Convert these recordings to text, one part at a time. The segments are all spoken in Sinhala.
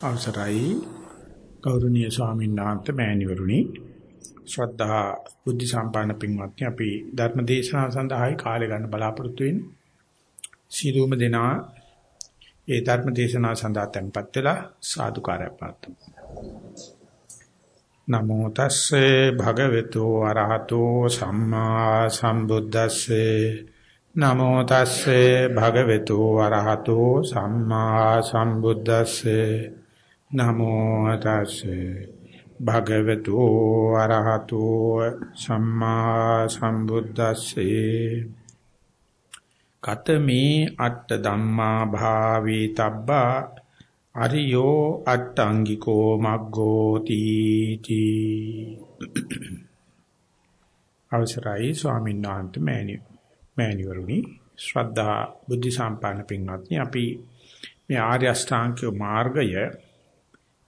අවසරයි. ගෞරවනීය ස්වාමීන් වහන්සේ මෑණිවරුනි. ශ්‍රද්ධා බුද්ධ සම්පන්න පින්වත්නි අපි ධර්ම දේශනාව සඳහායි කාලය ගන්න බලාපොරොත්තු වෙන්නේ. සීලුම දෙනා ඒ ධර්ම දේශනාව සඳහා tempත් වෙලා සාදුකාරය පාත්තුමු නමෝ තස්සේ භගවතු අරහතෝ සම්මා සම්බුද්දස්සේ. නමෝ තස්සේ භගවතු අරහතෝ සම්මා සම්බුද්දස්සේ. නමෝ තස්සේ. භගවතු අරහතෝ සම්මා සම්බුද්දස්සේ. කතමේ අට්ඨ ධම්මා භාවී තබ්බා අරියෝ අට්ඨංගිකෝ මග්ගෝ තීති. අවසරයි ස්වාමීන් වහන්සේ මෑණියෝ මෑණිවරුනි. ශ්‍රද්ධා බුද්ධ සම්පන්න පින්වත්නි අපි මේ ආර්ය අෂ්ටාංගික මාර්ගය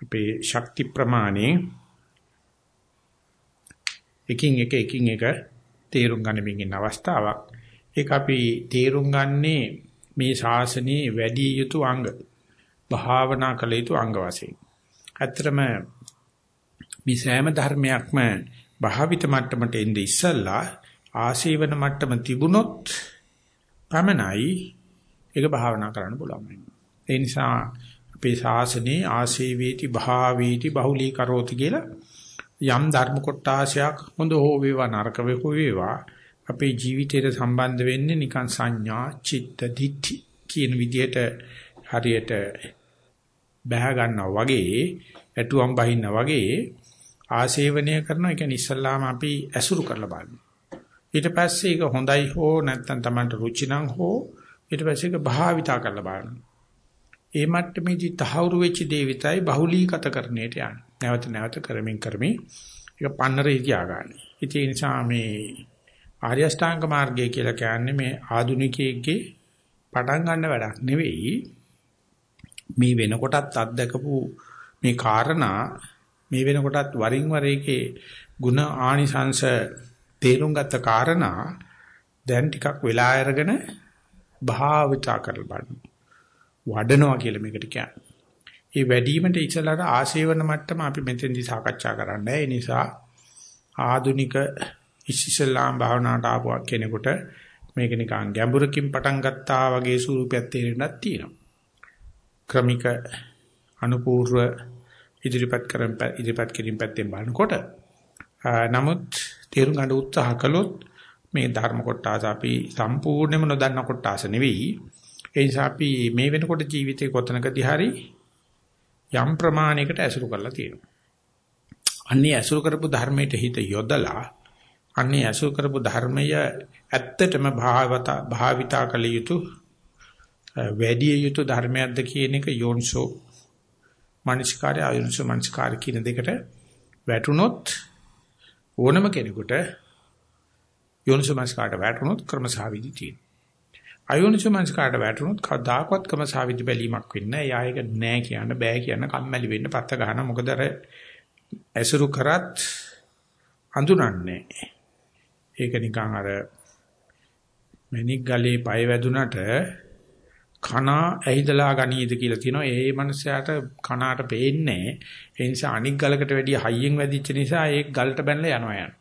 අපේ ශක්ති ප්‍රමාණය එකින් එක එකින් එක තේරුම් ගන්නමින් ඉන්න අවස්ථාවක්. ඒක අපි තේරුම් ගන්නේ මේ ශාසනයේ වැඩි යුතු අංග. භාවනා කළ යුතු අංග වශයෙන්. ඇත්තටම මේ සෑම ධර්මයක්ම භාවිත මට්ටමට එන්නේ ඉස්සල්ලා ආශීවන මට්ටම තිබුණොත් පමණයි ඒක භාවනා කරන්න පුළුවන්. ඒ නිසා අපේ ශාසනයේ ආශේවේති භාවේති බහුලී කරෝති කියලා යම් ධර්ම කොටාශයක් හොඳ හෝ වේවා නරක වේවා අපේ ජීවිතයට සම්බන්ධ වෙන්නේ නිකන් සංඥා චිත්ත දිට්ඨි කියන විදිහට හරියට බහ ගන්නවා වගේ ඇටුවම් බහින්නා වගේ ආශේවනය කරන එක ඉස්සල්ලාම අපි ඇසුරු කරලා බලනවා ඊට පස්සේ ඒක හොඳයි හෝ නැත්නම් Tamanට රුචි නම් හෝ ඊට පස්සේ ඒක භාවිතා කරලා බලනවා. ඒ මට්ටමේදී තහවුරු වෙච්ච දේ විතරයි බහුලීගත කරන්නේට යන්නේ. නැවත නැවත කරමින් කරමින් ඒක පන්නරේ තියාගන්න. ඉතින් ඒ නිසා මේ ආර්ය අෂ්ටාංග මාර්ගය කියලා කියන්නේ මේ ආදුනිකයෙක්ගේ පටන් ගන්න වැඩක් නෙවෙයි. මේ වෙනකොටත් අත්දකපු මේ කාරණා මේ වෙනකොටත් වරින් වර එකේ ಗುಣ ආනිසංශ තේරුම් ගත්ත කාරණා දැන් ටිකක් වෙලා අරගෙන භාවිතා කරලා බලන්න. වඩනවා කියලා මේකට කියන්නේ. ඒ වැඩිවීමට ඉස්සලාට ආශේවන මට්ටම අපි මෙතෙන්දී සාකච්ඡා කරන්නේ. ඒ නිසා ආදුනික ඉස්සලාම් භාවනාවට ආපු කෙනෙකුට මේක නිකන් ගැඹුරකින් පටන් ගත්තා වගේ ස්වරූපයක් තේරෙන්නත් තියෙනවා. ක්‍රමික අනුපූර්ව ඉදිරිපත් කරන් ඉදිරිපත් කිරීම පැත්තෙන් බලනකොට නමුත් තේරුම් ගන්න උත්සාහ කළොත් මේ ධර්ම කොටස අපි සම්පූර්ණයෙන්ම නොදන්න කොටස නෙවෙයි ඒ නිසා අපි මේ වෙනකොට ජීවිතේ කොතනකදී හරි යම් ප්‍රමාණයකට ඇසුරු කරලා තියෙනවා. අන්නේ ඇසුරු කරපු ධර්මයට හිත යොදලා අන්නේ ඇසුරු කරපු ධර්මය ඇත්තටම භාවත භාවිතා කළ යුතු වැඩි යුතු ධර්මයක්ද කියන එක යෝනිසෝ මනස්කාරය අයෝනිසෝ මනස්කාරය කියන දෙකට වැටුනොත් ඕනම කෙනෙකුට යෝනිසෝ මනස්කාරට වැටුනොත් ක්‍රමසාවිදි තියෙනවා. අයෝනිසමංස්කාරට වැටුනොත් කවදාකවත් කම සාවිදි බැලීමක් වෙන්නේ නැහැ. යා ඒක නෑ කියන්න බෑ කියන්න කම්මැලි වෙන්න පත්ත ගන්න. මොකද අර ඇසුරු කරත් අඳුනන්නේ. ඒක නිකන් අර මණික් ගලේ පය වැදුනට කන ඇහිදලා ගනීද කියලා තියෙනවා. ඒ මනුස්සයාට කනාට පේන්නේ. ඒ නිසා අනික් ගලකට වැඩිය හයියෙන් වැදිච්ච නිසා ඒ ගලට බැනලා යනවා යන.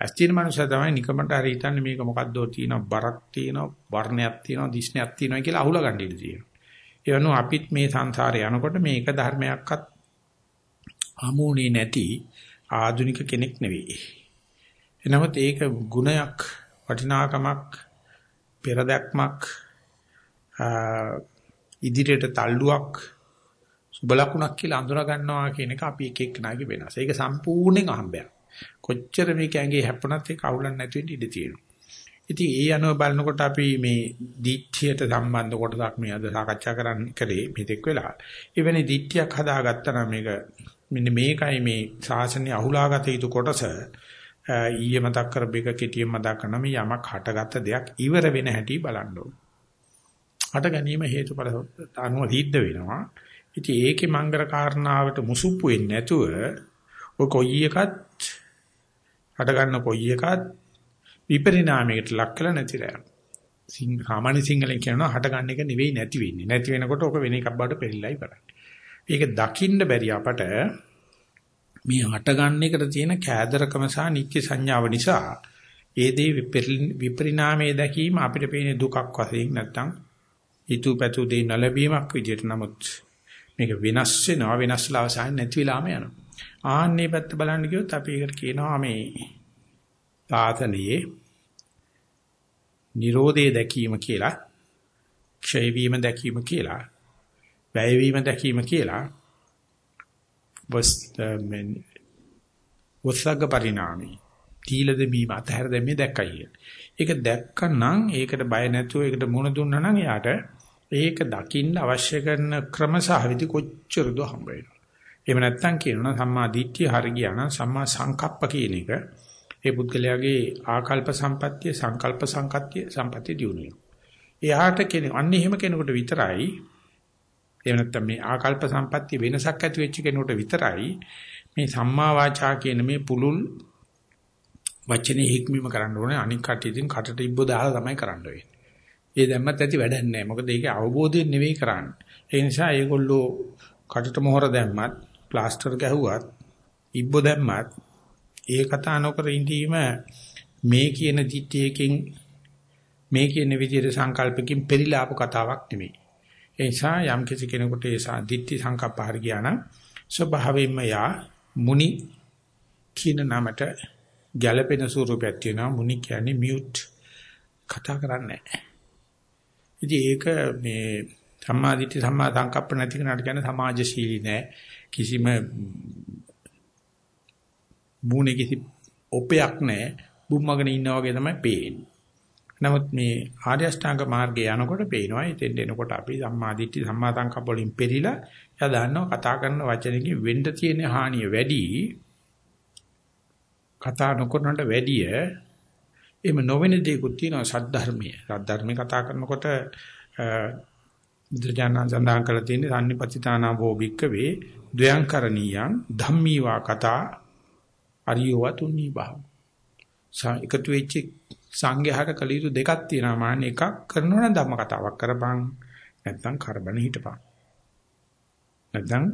ඇස් තියෙන මනුස්සයා තමයි නිකමට හරි හිතන්නේ මේක මොකද්දෝ තියෙන බරක් තියෙන වර්ණයක් තියෙන දිස්නයක් තියෙනවා කියලා අහුලා ගන්න ඉඩ තියෙනවා. ඒ වුණු අපිත් මේ සංසාරේ යනකොට මේක ධර්මයක්වත් අමෝනේ නැති ආධුනික කෙනෙක් නෙවෙයි. එනමුත් ඒක ගුණයක් වටිනාකමක් පෙරදක්මක් ඉදිරියට තල්ලුවක් සුබ ලකුණක් කියලා අඳුනා ගන්නවා කියන එක අපි එක එක්කනාගේ වෙනස. ඒක සම්පූර්ණයෙන් අහඹයක්. කොච්චර මේක ඇඟේ හැප්පුණත් ඒක අවුලක් නැති වෙන්න ඉඩ තියෙනවා. ඉතින් ඒ අනුව බලනකොට අපි මේ දිට්ඨියට සම්බන්ධ කොටසක් මේ අද සාකච්ඡා කරන්න කලේ මෙතෙක් වෙලා. එවැනි දිට්ඨියක් හදාගත්තා නම් මේක මෙන්න මේකයි මේ ශාසනය අහුලාගත යුතු කොටස. ඊයේ මතක් කරපේක කෙටියෙන් මතක් කරන මේ යමක් හටගත්ත දෙයක් ඉවර වෙන හැටි බලන්න ඕන. හට ගැනීම හේතුඵල අනුව සිද්ධ වෙනවා. ඉතින් ඒකේ මංගල කාරණාවට මුසුප්පු වෙන්නේ නැතුව ඔය කොයි එකත් හට ගන්න කොයි එකත් විපරිණාමයකට ලක් කළ නැතිලා යනවා. සිං සාමාන්‍ය සිංහලෙන් කියනවා හට ගන්න එක නෙවෙයි නැති වෙන්නේ. නැති වෙනකොට ඔක වෙන එකක් බවට පෙරලිලා ඉවරයි. ඒක දකින්න බැරි අපට මේ හටගන්න එකට තියෙන කෑදරකම සහ නිත්‍ය සංඥාව නිසා ඒ දේ විපරිණාමයේ දැකීම අපිට පේන දුකක් වශයෙන් නැත්තම් හිතුවපැතු දෙය නොලැබීමක් විදිහට නමුත් මේක වෙනස් වෙනවා වෙනස්ලා අවසාන නැති වෙලාම යනවා. ආන්නේ පැත්ත බලන්න ගියොත් අපි ඒකට කියනවා මේ ආතනයේ Nirodhe දැකීම කියලා ක්ෂය වීම දැකීම කියලා වැය වීම දැකීම කියලා වස් මෙන් වසග්ග පරිණාමී තීල දෙමීම අතහැර දෙමේ දැක්කයි. ඒක දැක්කනම් ඒකට බය නැතුව ඒකට මුණ දුන්නා නම් යාට ඒක දකින්න අවශ්‍ය කරන ක්‍රම සහ විදි කොච්චරද හම්බ වෙනවා. එහෙම නැත්නම් කියනවා සම්මා දිට්ඨිය හරි ගියා නම් සම්මා සංකප්ප කියන එක ඒ පුද්ගලයාගේ ආකල්ප සම්පත්තිය සංකල්ප සංකත්තිය සම්පත්තිය දියුණුව. එයාට කෙනෙක් අන්න එහෙම කෙනෙකුට විතරයි එහෙම නැත්නම් මේ ආකල්ප සම්පත්තිය වෙනසක් ඇති වෙච්ච කෙනෙකුට විතරයි මේ සම්මා වාචා කියන මේ පුලුල් වචනේ හික්මීම කරන්න ඕනේ අනික් කටියකින් කටට ඉබ්බ දාලා තමයි කරන්න වෙන්නේ. ඒ දැම්මත් ඇති වැඩක් නැහැ. මොකද ඒකේ අවබෝධයෙන් නෙවෙයි කරන්නේ. ඒ නිසා ඒගොල්ලෝ කටට මොහොර දැම්මත්, ප්ලාස්ටර් ගැහුවත්, ඉබ්බ දැම්මත් ඒ කතා නොකර ඉඳීම මේ කියන දිට්ඨියකින් මේ කියන විදිහට සංකල්පකින් පෙරිලා ආපු කතාවක් නෙමෙයි. ඒ නිසා යම් කිසි කෙනෙකුට ඒ දිට්ඨි සංකප්ප හරි ගියා නම් ස්වභාවයෙන්ම යා මුනි කියන නමට ගැළපෙන ස්වරූපයක් තියෙනවා මුනි කියන්නේ මියුට් කතා කරන්නේ නැහැ. ඉතින් ඒක මේ සම්මාදිට්ඨි සම්මා සංකප්ප නැති කෙනාට කියන්නේ සමාජශීලී නෑ කිසිම මූණේ කිසි ඔපයක් නෑ බුම්මගෙන ඉන්නා වගේ තමයි පේන්නේ. නමුත් මේ ආර්ය අෂ්ටාංග මාර්ගේ යනකොට පේනවා ඉතින් එනකොට අපි සම්මාදිට්ඨි සම්මා සංකප්ප වලින් පෙරිලා එයා දන්නවා කතා කරන වචනකින් වෙන්න තියෙන හානිය වැඩි කතා නොකරනට වැඩිය එහෙම නොවන දේකුත් තියෙනවා සද්ධර්මයේ. සද්ධර්මයේ කතා කරනකොට බුදුජානක සඳහන් කරලා තියෙන්නේ සම්නිපතිතානා භෝබික්කවේ ද්වයංකරණීයං ධම්මීවා කතා අරියව තුන්නී බව. එකතු වෙච්ච සංඝයාට කළ යුතු දෙකක් තියෙනවා. මාන්න එකක් කරනවා නම් ධම්ම කතාවක් කරපන්. නැත්නම් කරබන හිටපන්. නැත්නම්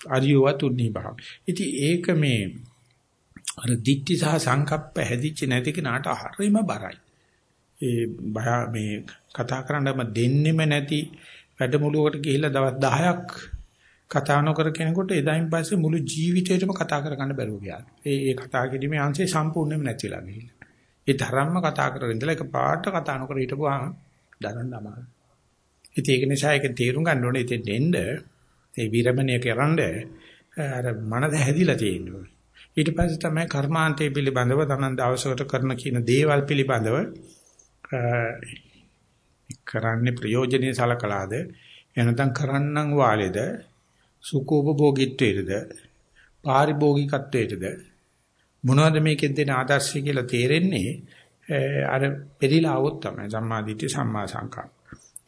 අරියව තුන්නී බව. ඉතින් ඒක මේ අර දික්ටි සහ සංකප්ප හැදිච්ච නැති කෙනාට හරිම බරයි. ඒ බය මේ කතා කරන්නම දෙන්නෙම නැති වැඩමුළුවකට ගිහිල්ලා දවස් 10ක් කතා නොකර කෙනෙකුට එදායින් පස්සේ මුළු ජීවිතේටම කතා කරගන්න බැරුව ගියා. ඒ ඒ කතා කිරීමේ අංශය සම්පූර්ණයෙන්ම නැතිලා ගිහිල්ලා. ඒ තරම්ම කතා කරගෙන ඉඳලා එක පාට කතා නොකර හිටපුවාම දරන්න අමාරුයි. ඉතින් ඒක නිසා ඒක තේරුම් ගන්න ඕනේ ඉතින් එන්න ඒ විරමණය කරන්න අර මනස හැදිලා තියෙනවා. ඊට පස්සේ තමයි කර්මාන්තය පිළිබඳව තමන් දවසකට කරන කියන දේවල් පිළිබඳව කරන්නේ ප්‍රයෝජනෙයි සලකලාද එනතන් කරන්නම් වාලෙද සුඛෝපභෝගීත්වයේද පාරිභෝගිකත්වයේද මොනවද මේකෙන් දෙන ආදර්ශය කියලා තේරෙන්නේ අර පෙරිලා આવොත් තමයි සම්මාදිට්ඨි සම්මා සංකල්ප.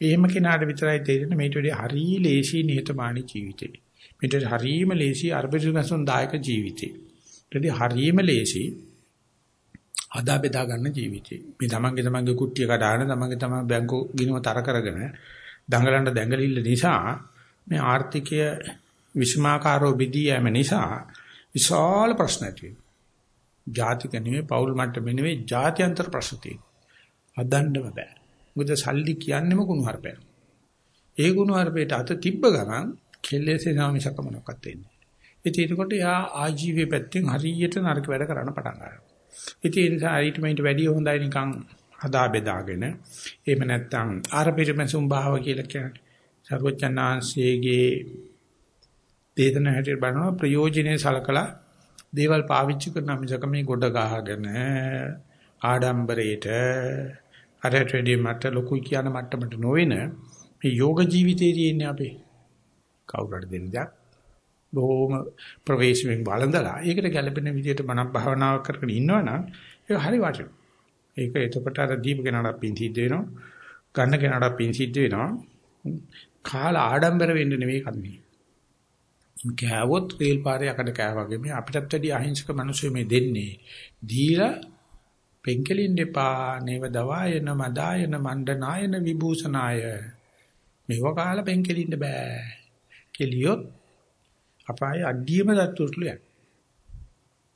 එහෙම කෙනාට විතරයි තේරෙන්නේ මේට වඩා හරි ලේසි නිහතමානී ජීවිතේ. මේට හරීම ලේසි අර්බුදසුන් දායක ජීවිතේ. ඊටදී හරීම ලේසි අදා බෙදා ගන්න ජීවිතේ. මේ තමන්ගේ තමන්ගේ කුට්ටිය කඩාගෙන තමන්ගේ තමන් බැංකු ගිණුම තර කරගෙන දඟලන්න දැඟලිල්ල නිසා මේ ආර්ථිකය විෂමාකාරෝ බෙදී යෑම නිසා විශාල ප්‍රශ්න ඇති වෙනවා. ජාතික නෙවෙයි පෞල් මට්ටමේ නෙවෙයි ජාත්‍යන්තර ප්‍රශ්න තියෙනවා. හදන්නම බෑ. මොකද සල්ලි කියන්නේම කුණු හarpයක්. ඒ කුණු හarpයට අත තිබ්බ ගමන් කෙල්ලේසේ සාමිසක මොනක්වත් වෙන්නේ. ඉතින් ඒකට යා ආජීවයේ පැත්තෙන් හරියට නරක වැඩ කරන්න පටන් ගන්නවා. ඉතින් ඒ නිසා ඊට මෙයිට වැඩි හොඳයි නිකන් හදා බෙදාගෙන එහෙම නැත්නම් ආරපිරමසුම් භාව කියලා කියන්නේ. සර්වචන්නාංශයේගේ දේතන හැටියට බලනවා ප්‍රයෝජනේ සලකලා දේවල් පාවිච්චි කරන මිසක මේ ගොඩ ගහගෙන ආඩම්බරේට අරට වැඩි මට ලොකුයි කියන මට්ටමට නොවෙන මේ යෝග ජීවිතයේ තියෙන්නේ අපේ කවුරුහරි දෙන දෙයක් බොහොම ප්‍රවේශමෙන් බලඳලා ඒකට ගැළපෙන විදිහට මනක් භාවනාවක් කරගෙන ඉන්නවනම් ඒක හරි වටිනවා. ඒක එතකොට අර දීප කෙනාට පින් සිද්ධ වෙනවා. ගන්න කෙනාට පින් සිද්ධ වෙනවා. කාලා ආඩම්බර වෙන්න නෙවෙයි කන්නේ. කෑවොත් රේල් පාරේ යකඩ කෑවා වගේ මේ අපිටත් වැඩි අහිංසක මිනිස්සු මේ දෙන්නේ. දීලා පෙන්කලින් දෙපා නේව දවායන මදායන මණ්ඩනායන විභූෂනාය. මේව කාලා පෙන්කලින්න බෑ. කෙලියොත් අපායේ අඩියම දත්තුටලු යන.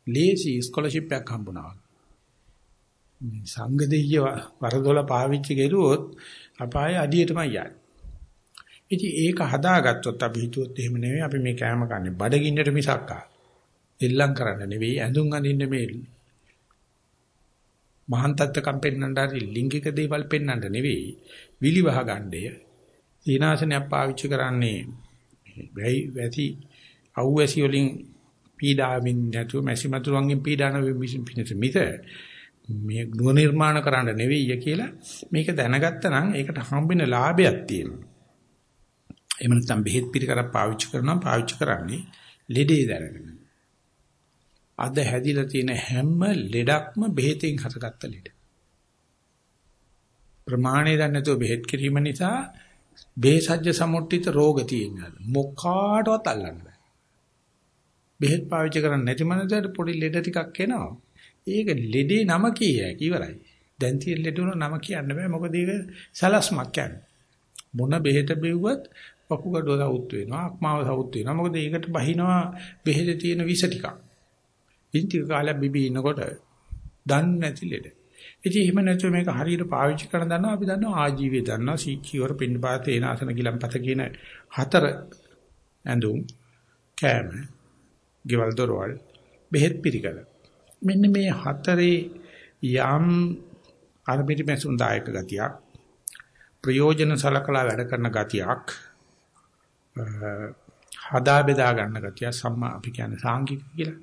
ලේසි ස්කෝලර්ෂිප් එකක් හම්බුණා. මේ සංඝ දෙයිය වරදොල පාවිච්චි කරුවොත් අපායේ අඩියටමයි යන්නේ. ඉතින් ඒක හදාගත්තොත් අපි හිතුවොත් එහෙම නෙවෙයි අපි මේ කෑම කන්නේ බඩගින්නට මිසක් ආ. දෙල්ලම් කරන්න නෙවෙයි ඇඳුම් අඳින්න මේ මහාන් තත්ත්වකම් පෙන්වන්න හරි ලිංගික දේවල් පෙන්වන්න නෙවෙයි විලි වහ ගන්නය. සීනාසනයක් පාවිච්චි කරන්නේ වැයි වැති අවැසි වලින් පීඩාවෙන් නැතුව මැසි මතුරුන්ගෙන් පීඩාන පිණිස මිස මේ ගෘහ නිර්මාණ කරන්න නෙවෙයි කියලා මේක දැනගත්තා නම් ඒකට හම්බෙන ලාභයක් තියෙනවා. එහෙම නැත්නම් බෙහෙත් පිළිකරක් පාවිච්චි කරනවා පාවිච්චි කරන්නේ ලෙඩේ දැනගෙන. අද හැදිලා තියෙන හැම ලෙඩක්ම බෙහෙතෙන් හටගත්ත ලෙඩ. ප්‍රමාණය දන්නේ නැතුව බෙහෙත් කිරීම නිසා බේසජ්‍ය සමුට්ඨිත රෝග තියෙනවා. මොකාටවත් අල්ලන්න බෑ. බෙහෙත් පාවිච්චි කරන්නේ නැති මනසට පොඩි ලෙඩ ටිකක් එනවා. ඒක ලෙඩේ නම කීයයි ඉවරයි. දැන් තියෙන ලෙඩ වල නම කියන්න බෑ මොකද ඒක සලස්මක් කියන්නේ. මොන බෙහෙත බෙව්වත් වකුගඩුව සවුත් වෙනවා, අක්මාව සවුත් වෙනවා. මොකද ඒකට බහිනවා බෙහෙතේ තියෙන විස ටිකක්. ඉන්තික කාලයක් බිබී ඉන්නකොට දන්නේ නැති ලෙඩ. ඉතින් එහෙම නැතුව මේක හරියට පාවිච්චි කරන දන්නවා අපි දන්නවා ආජීවය දන්නවා සීචිවර පින්නපාත ඒනාසන ගිලම්පත කියන හතර ඇඳුම් කෑම ගෙවල් දොරවල් බෙහෙත් පිළිකල මෙන්න මේ හතරේ යම් අරබිරි මැසුන් දායක ගතියක් ප්‍රයෝජන සලකලා වැඩ කරන ගතියක් හදා බෙදා ගන්න ගතිය සම්මා අපි කියන්නේ සාංගික කියලා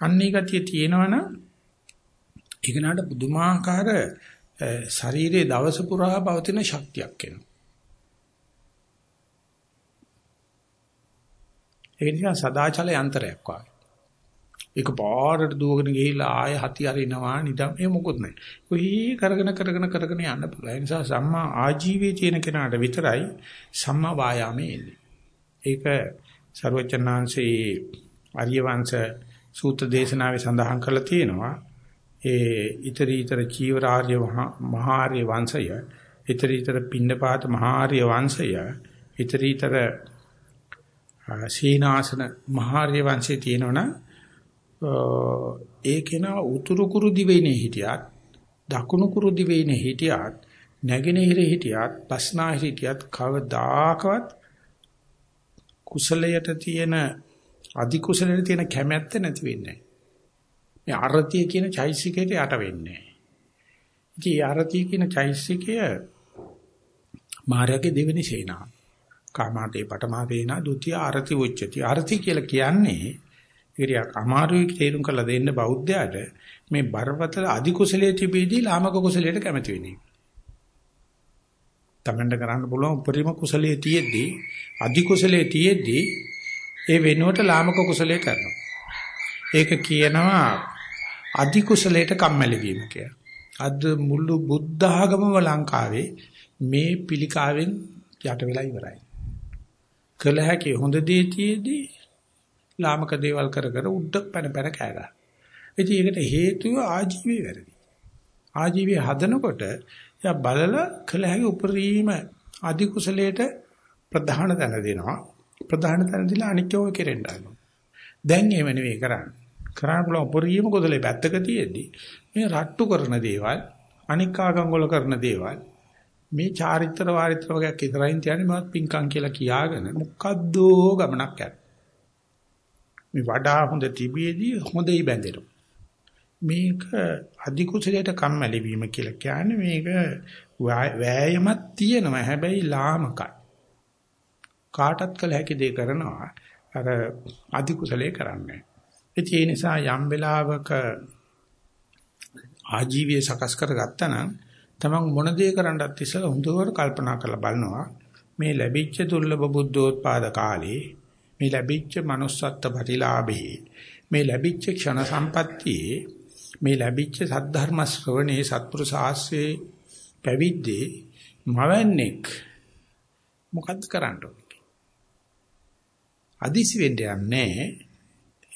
අන්නේ ගතිය තියෙනවනම් ඒක නාට පුදුමාකාර ශරීරයේ දවස පුරා පවතින ශක්තියක් එනවා. ඒ නිසා සදාචල යන්ත්‍රයක් වගේ. ඒක පාරට දුවගෙන ගිහිල්ලා ආය හති අරිනවා නිදම් ඒ මොකුත් නැහැ. කොහි කරගෙන කරගෙන කරගෙන යන්න පුළුවන්. ඒ නිසා සම්මා ආජීවයේ තියෙන කෙනාට විතරයි සම්මා වායාමයේ එන්නේ. ඒක ਸਰවචනාංශේ ආර්ය වංශ සූත්‍ර දේශනාවේ සඳහන් කරලා තියෙනවා. ඒ ඊතරීතර චීවරාර්ය මහාර්ය වංශය, ඊතරීතර පින්නපාත මහාර්ය වංශය, ඊතරීතර සීනාසන මහාර්ය වංශය තියෙනවනම් ඒ කෙනා උතුරු කුරු දිවයිනේ හිටියත්, දකුණු කුරු දිවයිනේ හිටියත්, නැගෙනහිර හිටියත්, පස්නාහිර හිටියත් කවදාකවත් කුසලයට තියෙන අධි කුසලයට තියෙන කැමැත්ත නැති වෙන්නේ මේ අරතිය කියන චෛසිකයට යට වෙන්නේ ඉතින් අරතිය කියන චෛසිකය මාර්ගයේ දෙවෙනි සේනා කාමාතේ පටමාතේනා ဒုတိ ය ආරති උච්චති ආරති කියලා කියන්නේ ඉරියක් අමාරුයි තේරුම් කරලා දෙන්න බෞද්ධයාට මේ බරපතල අධි කුසලයේ තිබීදී ලාමක කුසලයට කැමති වෙන්නේ. තමන්ට කරන්න පුළුවන් උපරිම කුසලයේ තියෙද්දී අධි කුසලයේ තියෙද්දී ඒ වෙනුවට ලාමක කුසලයේ කරනවා. ඒක කියනවා අධි කුසලයට කම්මැලි වීම කියලා. අද මුළු බුද්ධ ආගමම ලංකාවේ මේ පිළිකාවෙන් යට වෙලා ඉවරයි. කළ හැකි හොඳ දේ තියේදී ලාමක දේවල් කර කර උඩ පැන පැන කෑ ගන්න. ඉතින් ඒකට හේතුව ආජීවයේ වැරදි. ආජීවයේ හදනකොට යා බලලා කළ හැකි උපරිම අධි කුසලයට ප්‍රධාන තැන දෙනවා. ප්‍රධාන තැන දීලා අනිත්‍යව කෙරෙන්න ආනවා. දැන් එහෙම නෙවෙයි කරන්නේ. කරන්න පුළුවන් උපරිම කුසලයේ පැත්තක තියෙද්දි මේ රට්ටු කරන දේවල් අනික් ආගම් වල කරන දේවල් මේ චාරිත්‍ර වාරිත්‍ර වගේක් ඉදරයින් තියන්නේ මවත් පිංකම් කියලා කියාගෙන මොකද්දෝ ගමනක් යනවා. මේ වඩා හොඳ තිබියදී හොඳයි බැඳෙනවා. මේක අධි කුසලයට කම්මැලි වීම කියලා කියන්නේ මේක වෑයමක් තියෙනවා හැබැයි ලාමකයි. කාටත් කළ හැකි දේ කරනවා අර අධි කුසලයේ කරන්නේ. ඒ නිසා යම් වෙලාවක ආජීවය සකස් කරගත්තා නම් තමන් මොන දේ කරන්නත් ඉස්සෙල්ලා හොඳට කල්පනා කරලා බලනවා. මේ ලැබිච්ච දුර්ලභ බුද්ධෝත්පාද කාලේ මේ ලැබිච්ච manussත්ත්ව ප්‍රතිලාභේ මේ ලැබිච්ච ක්ෂණ සම්පත්තියේ මේ ලැබිච්ච සද්ධර්ම ශ්‍රවණේ සත්පුරුෂ ආශ්‍රේ පැවිද්දේ මවන්නේක් මොකද්ද කරන්න ඕනේ? අදිසි වෙන්න යන්නේ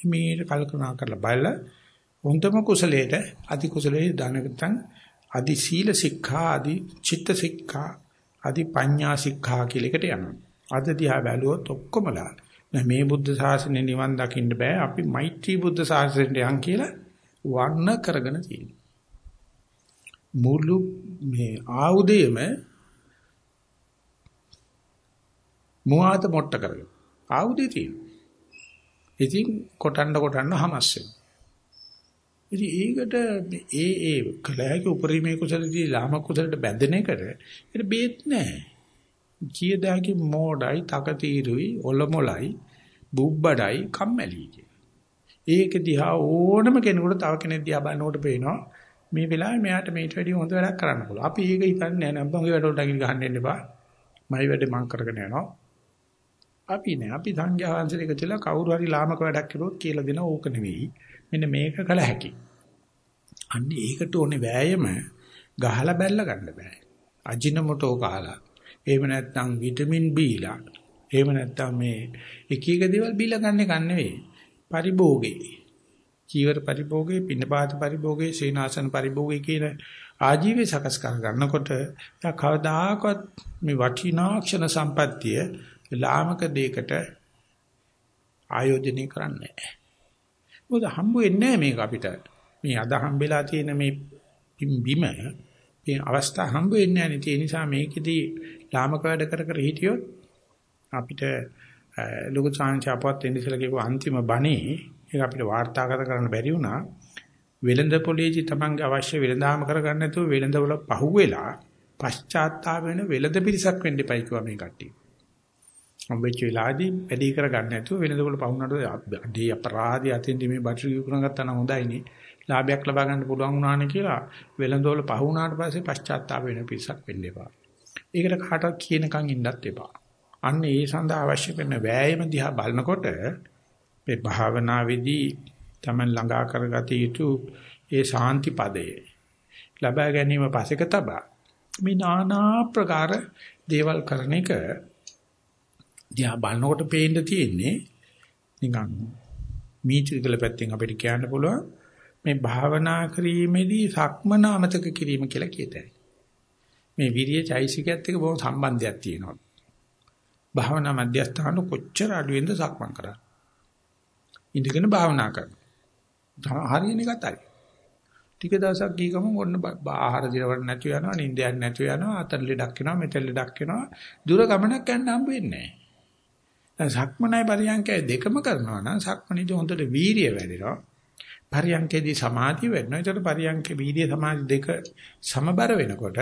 මේක කල්පනා කරලා බලලා හොඳම කුසලයට අධි කුසලයේ දානකතන් අධි සීල ශික්ෂා අධි චිත්ත ශික්ෂා අධි පඤ්ඤා ශික්ෂා කියලා එකට යනවා අද දිහා බැලුවොත් ඔක්කොමලා නෑ මේ බුද්ධ ශාසනය නිවන් දකින්න බෑ. අපි මෛත්‍රී බුද්ධ ශාසනයට යන් කියලා වර්ණ කරගෙන තියෙනවා. මුළු මේ ආයුධයම මුවාත මොට්ට කරගෙන ආයුධය තියෙනවා. ඉතින් කොටන්න කොටන්න හමස් වෙනවා. ඉතින් ඒකට ඒ ඒ කලහක උපරිමයේ කුසලදී ලාම කුසලට බැඳෙන එකට ඒක බේත් නැහැ. කීයදාකි මෝඩයි, තකතිරුයි, ඔලොමොලයි, බුබ්බඩයි, කම්මැලි ඒක දිහා ඕනම කෙනෙකුට තව කෙනෙක් දිහා බලනකොට පේනවා මේ වෙලාවේ මෙයාට මේට වැඩිය හොඳ වැඩක් කරන්න පුළුවන්. අපි ඒක හිතන්නේ නැහැ නෑ. මගේ වැඩවලට අකිල් ගහන්න එන්න එපා. මයි වැඩේ මං කරගෙන යනවා. අපි නෑ. අපි සංඝයා වහන්සේලා එකතුලා කවුරු හරි ලාමක වැඩක් කළොත් කියලා දෙන ඕක නෙවෙයි. මෙන්න මේක කළ හැකි. අන්න ඒකට ඕනේ වෑයම ගහලා බැලලා ගන්න බෑ. අජිනමොටෝ කාලා. එහෙම නැත්නම් විටමින් බීලා. එහෙම නැත්නම් මේ එක එක දේවල් බීලා ගන්න එක නෙවෙයි. පරිභෝගේ. චීවර පරිභෝගේ, පින්නපාත පරිභෝගේ, සීනාසන පරිභෝගේ කියන ආජීවය සකස් කර ගන්නකොට කවදාකවත් මේ වටිනා ක්ෂණ සම්පත්තිය ලාමක දෙයකට ආයෝජනය කරන්නේ නැහැ. මොකද හම්බ වෙන්නේ මේක අපිට. මේ අද හම්බෙලා තියෙන මේ බිම මේ අවස්ථා හම්බ වෙන්නේ නැහැ. ඒ නිසා මේකෙදී ලාමක වැඩ කර කර හිටියොත් අපිට ලොකු chance අපවත් වෙන්න ඉස්සලා කියපු අන්තිම බණේ ඒක අපිට වාර්තාගත කරන්න බැරි වුණා. වෙළඳ පොලේජි තමන්ගේ අවශ්‍ය වෙළඳාම කරගන්න නැතුව වෙළඳවල පහුවෙලා පශ්චාත්තාප වෙන වෙළඳ පිරිසක් වෙන්න එපයි කිව්වා මේ කට්ටිය. හම්බෙච්ච වෙලාවේදී වැඩි කර ගන්න නැතුව වෙනදකොට පවුනට අදී අපරාධය අතින්දි මේ බටරි විකුණ ගත්තා නම් හොඳයිනේ. ලාභයක් ලබා ගන්න පුළුවන් වුණානේ කියලා වෙළඳවල පහ වුණාට පස්සේ පශ්චාත්තාප වෙන පිරිසක් වෙන්න එපා. ඒකට කාටවත් කියනකම් ඉන්නත් එපා. අන්න ඒ සඳහා අවශ්‍ය කරන වෑයම දිහා බලනකොට මේ භාවනාවේදී Taman ළඟා කරගත යුතු ඒ ශාන්ති පදය ලබා ගැනීම පසෙක තබා මේ নানা ප්‍රකාර දේවල් කරන එක දිහා බලනකොට පේන්න තියෙන්නේ නිකන් මීචිකල පැත්තෙන් අපිට කියන්න පුළුවන් මේ භාවනා කිරීමේදී සක්මන අමතක කිරීම කියලා කියතයි. මේ විරිය චෛසිකයත් එක්ක බොහොම සම්බන්ධයක් තියෙනවා. භාවනා මධ්‍යස්ථාන කොච්චර අඩුවෙන්ද සක්මන් කරා. ඉඳගෙන භාවනා කරනවා. හරියන එකත් හරි. ටික දවසක් ගිය ගමන් ඔන්න ආහාර දිරවන්න නැතුව යනවා, නිින්දයක් නැතුව යනවා, අතන ලෙඩක් වෙනවා, මෙතන ලෙඩක් වෙනවා. දුර ගමනක් යන්න හම්බ වෙන්නේ නැහැ. සක්මනයි පරියන්කය දෙකම කරනවා නම් සක්මනේදී හොඳට වීරිය වැඩෙනවා. පරියන්කේදී සමාධිය වැඩෙනවා. ඒතර පරියන්කේ වීරිය සමාධි දෙක සමබර වෙනකොට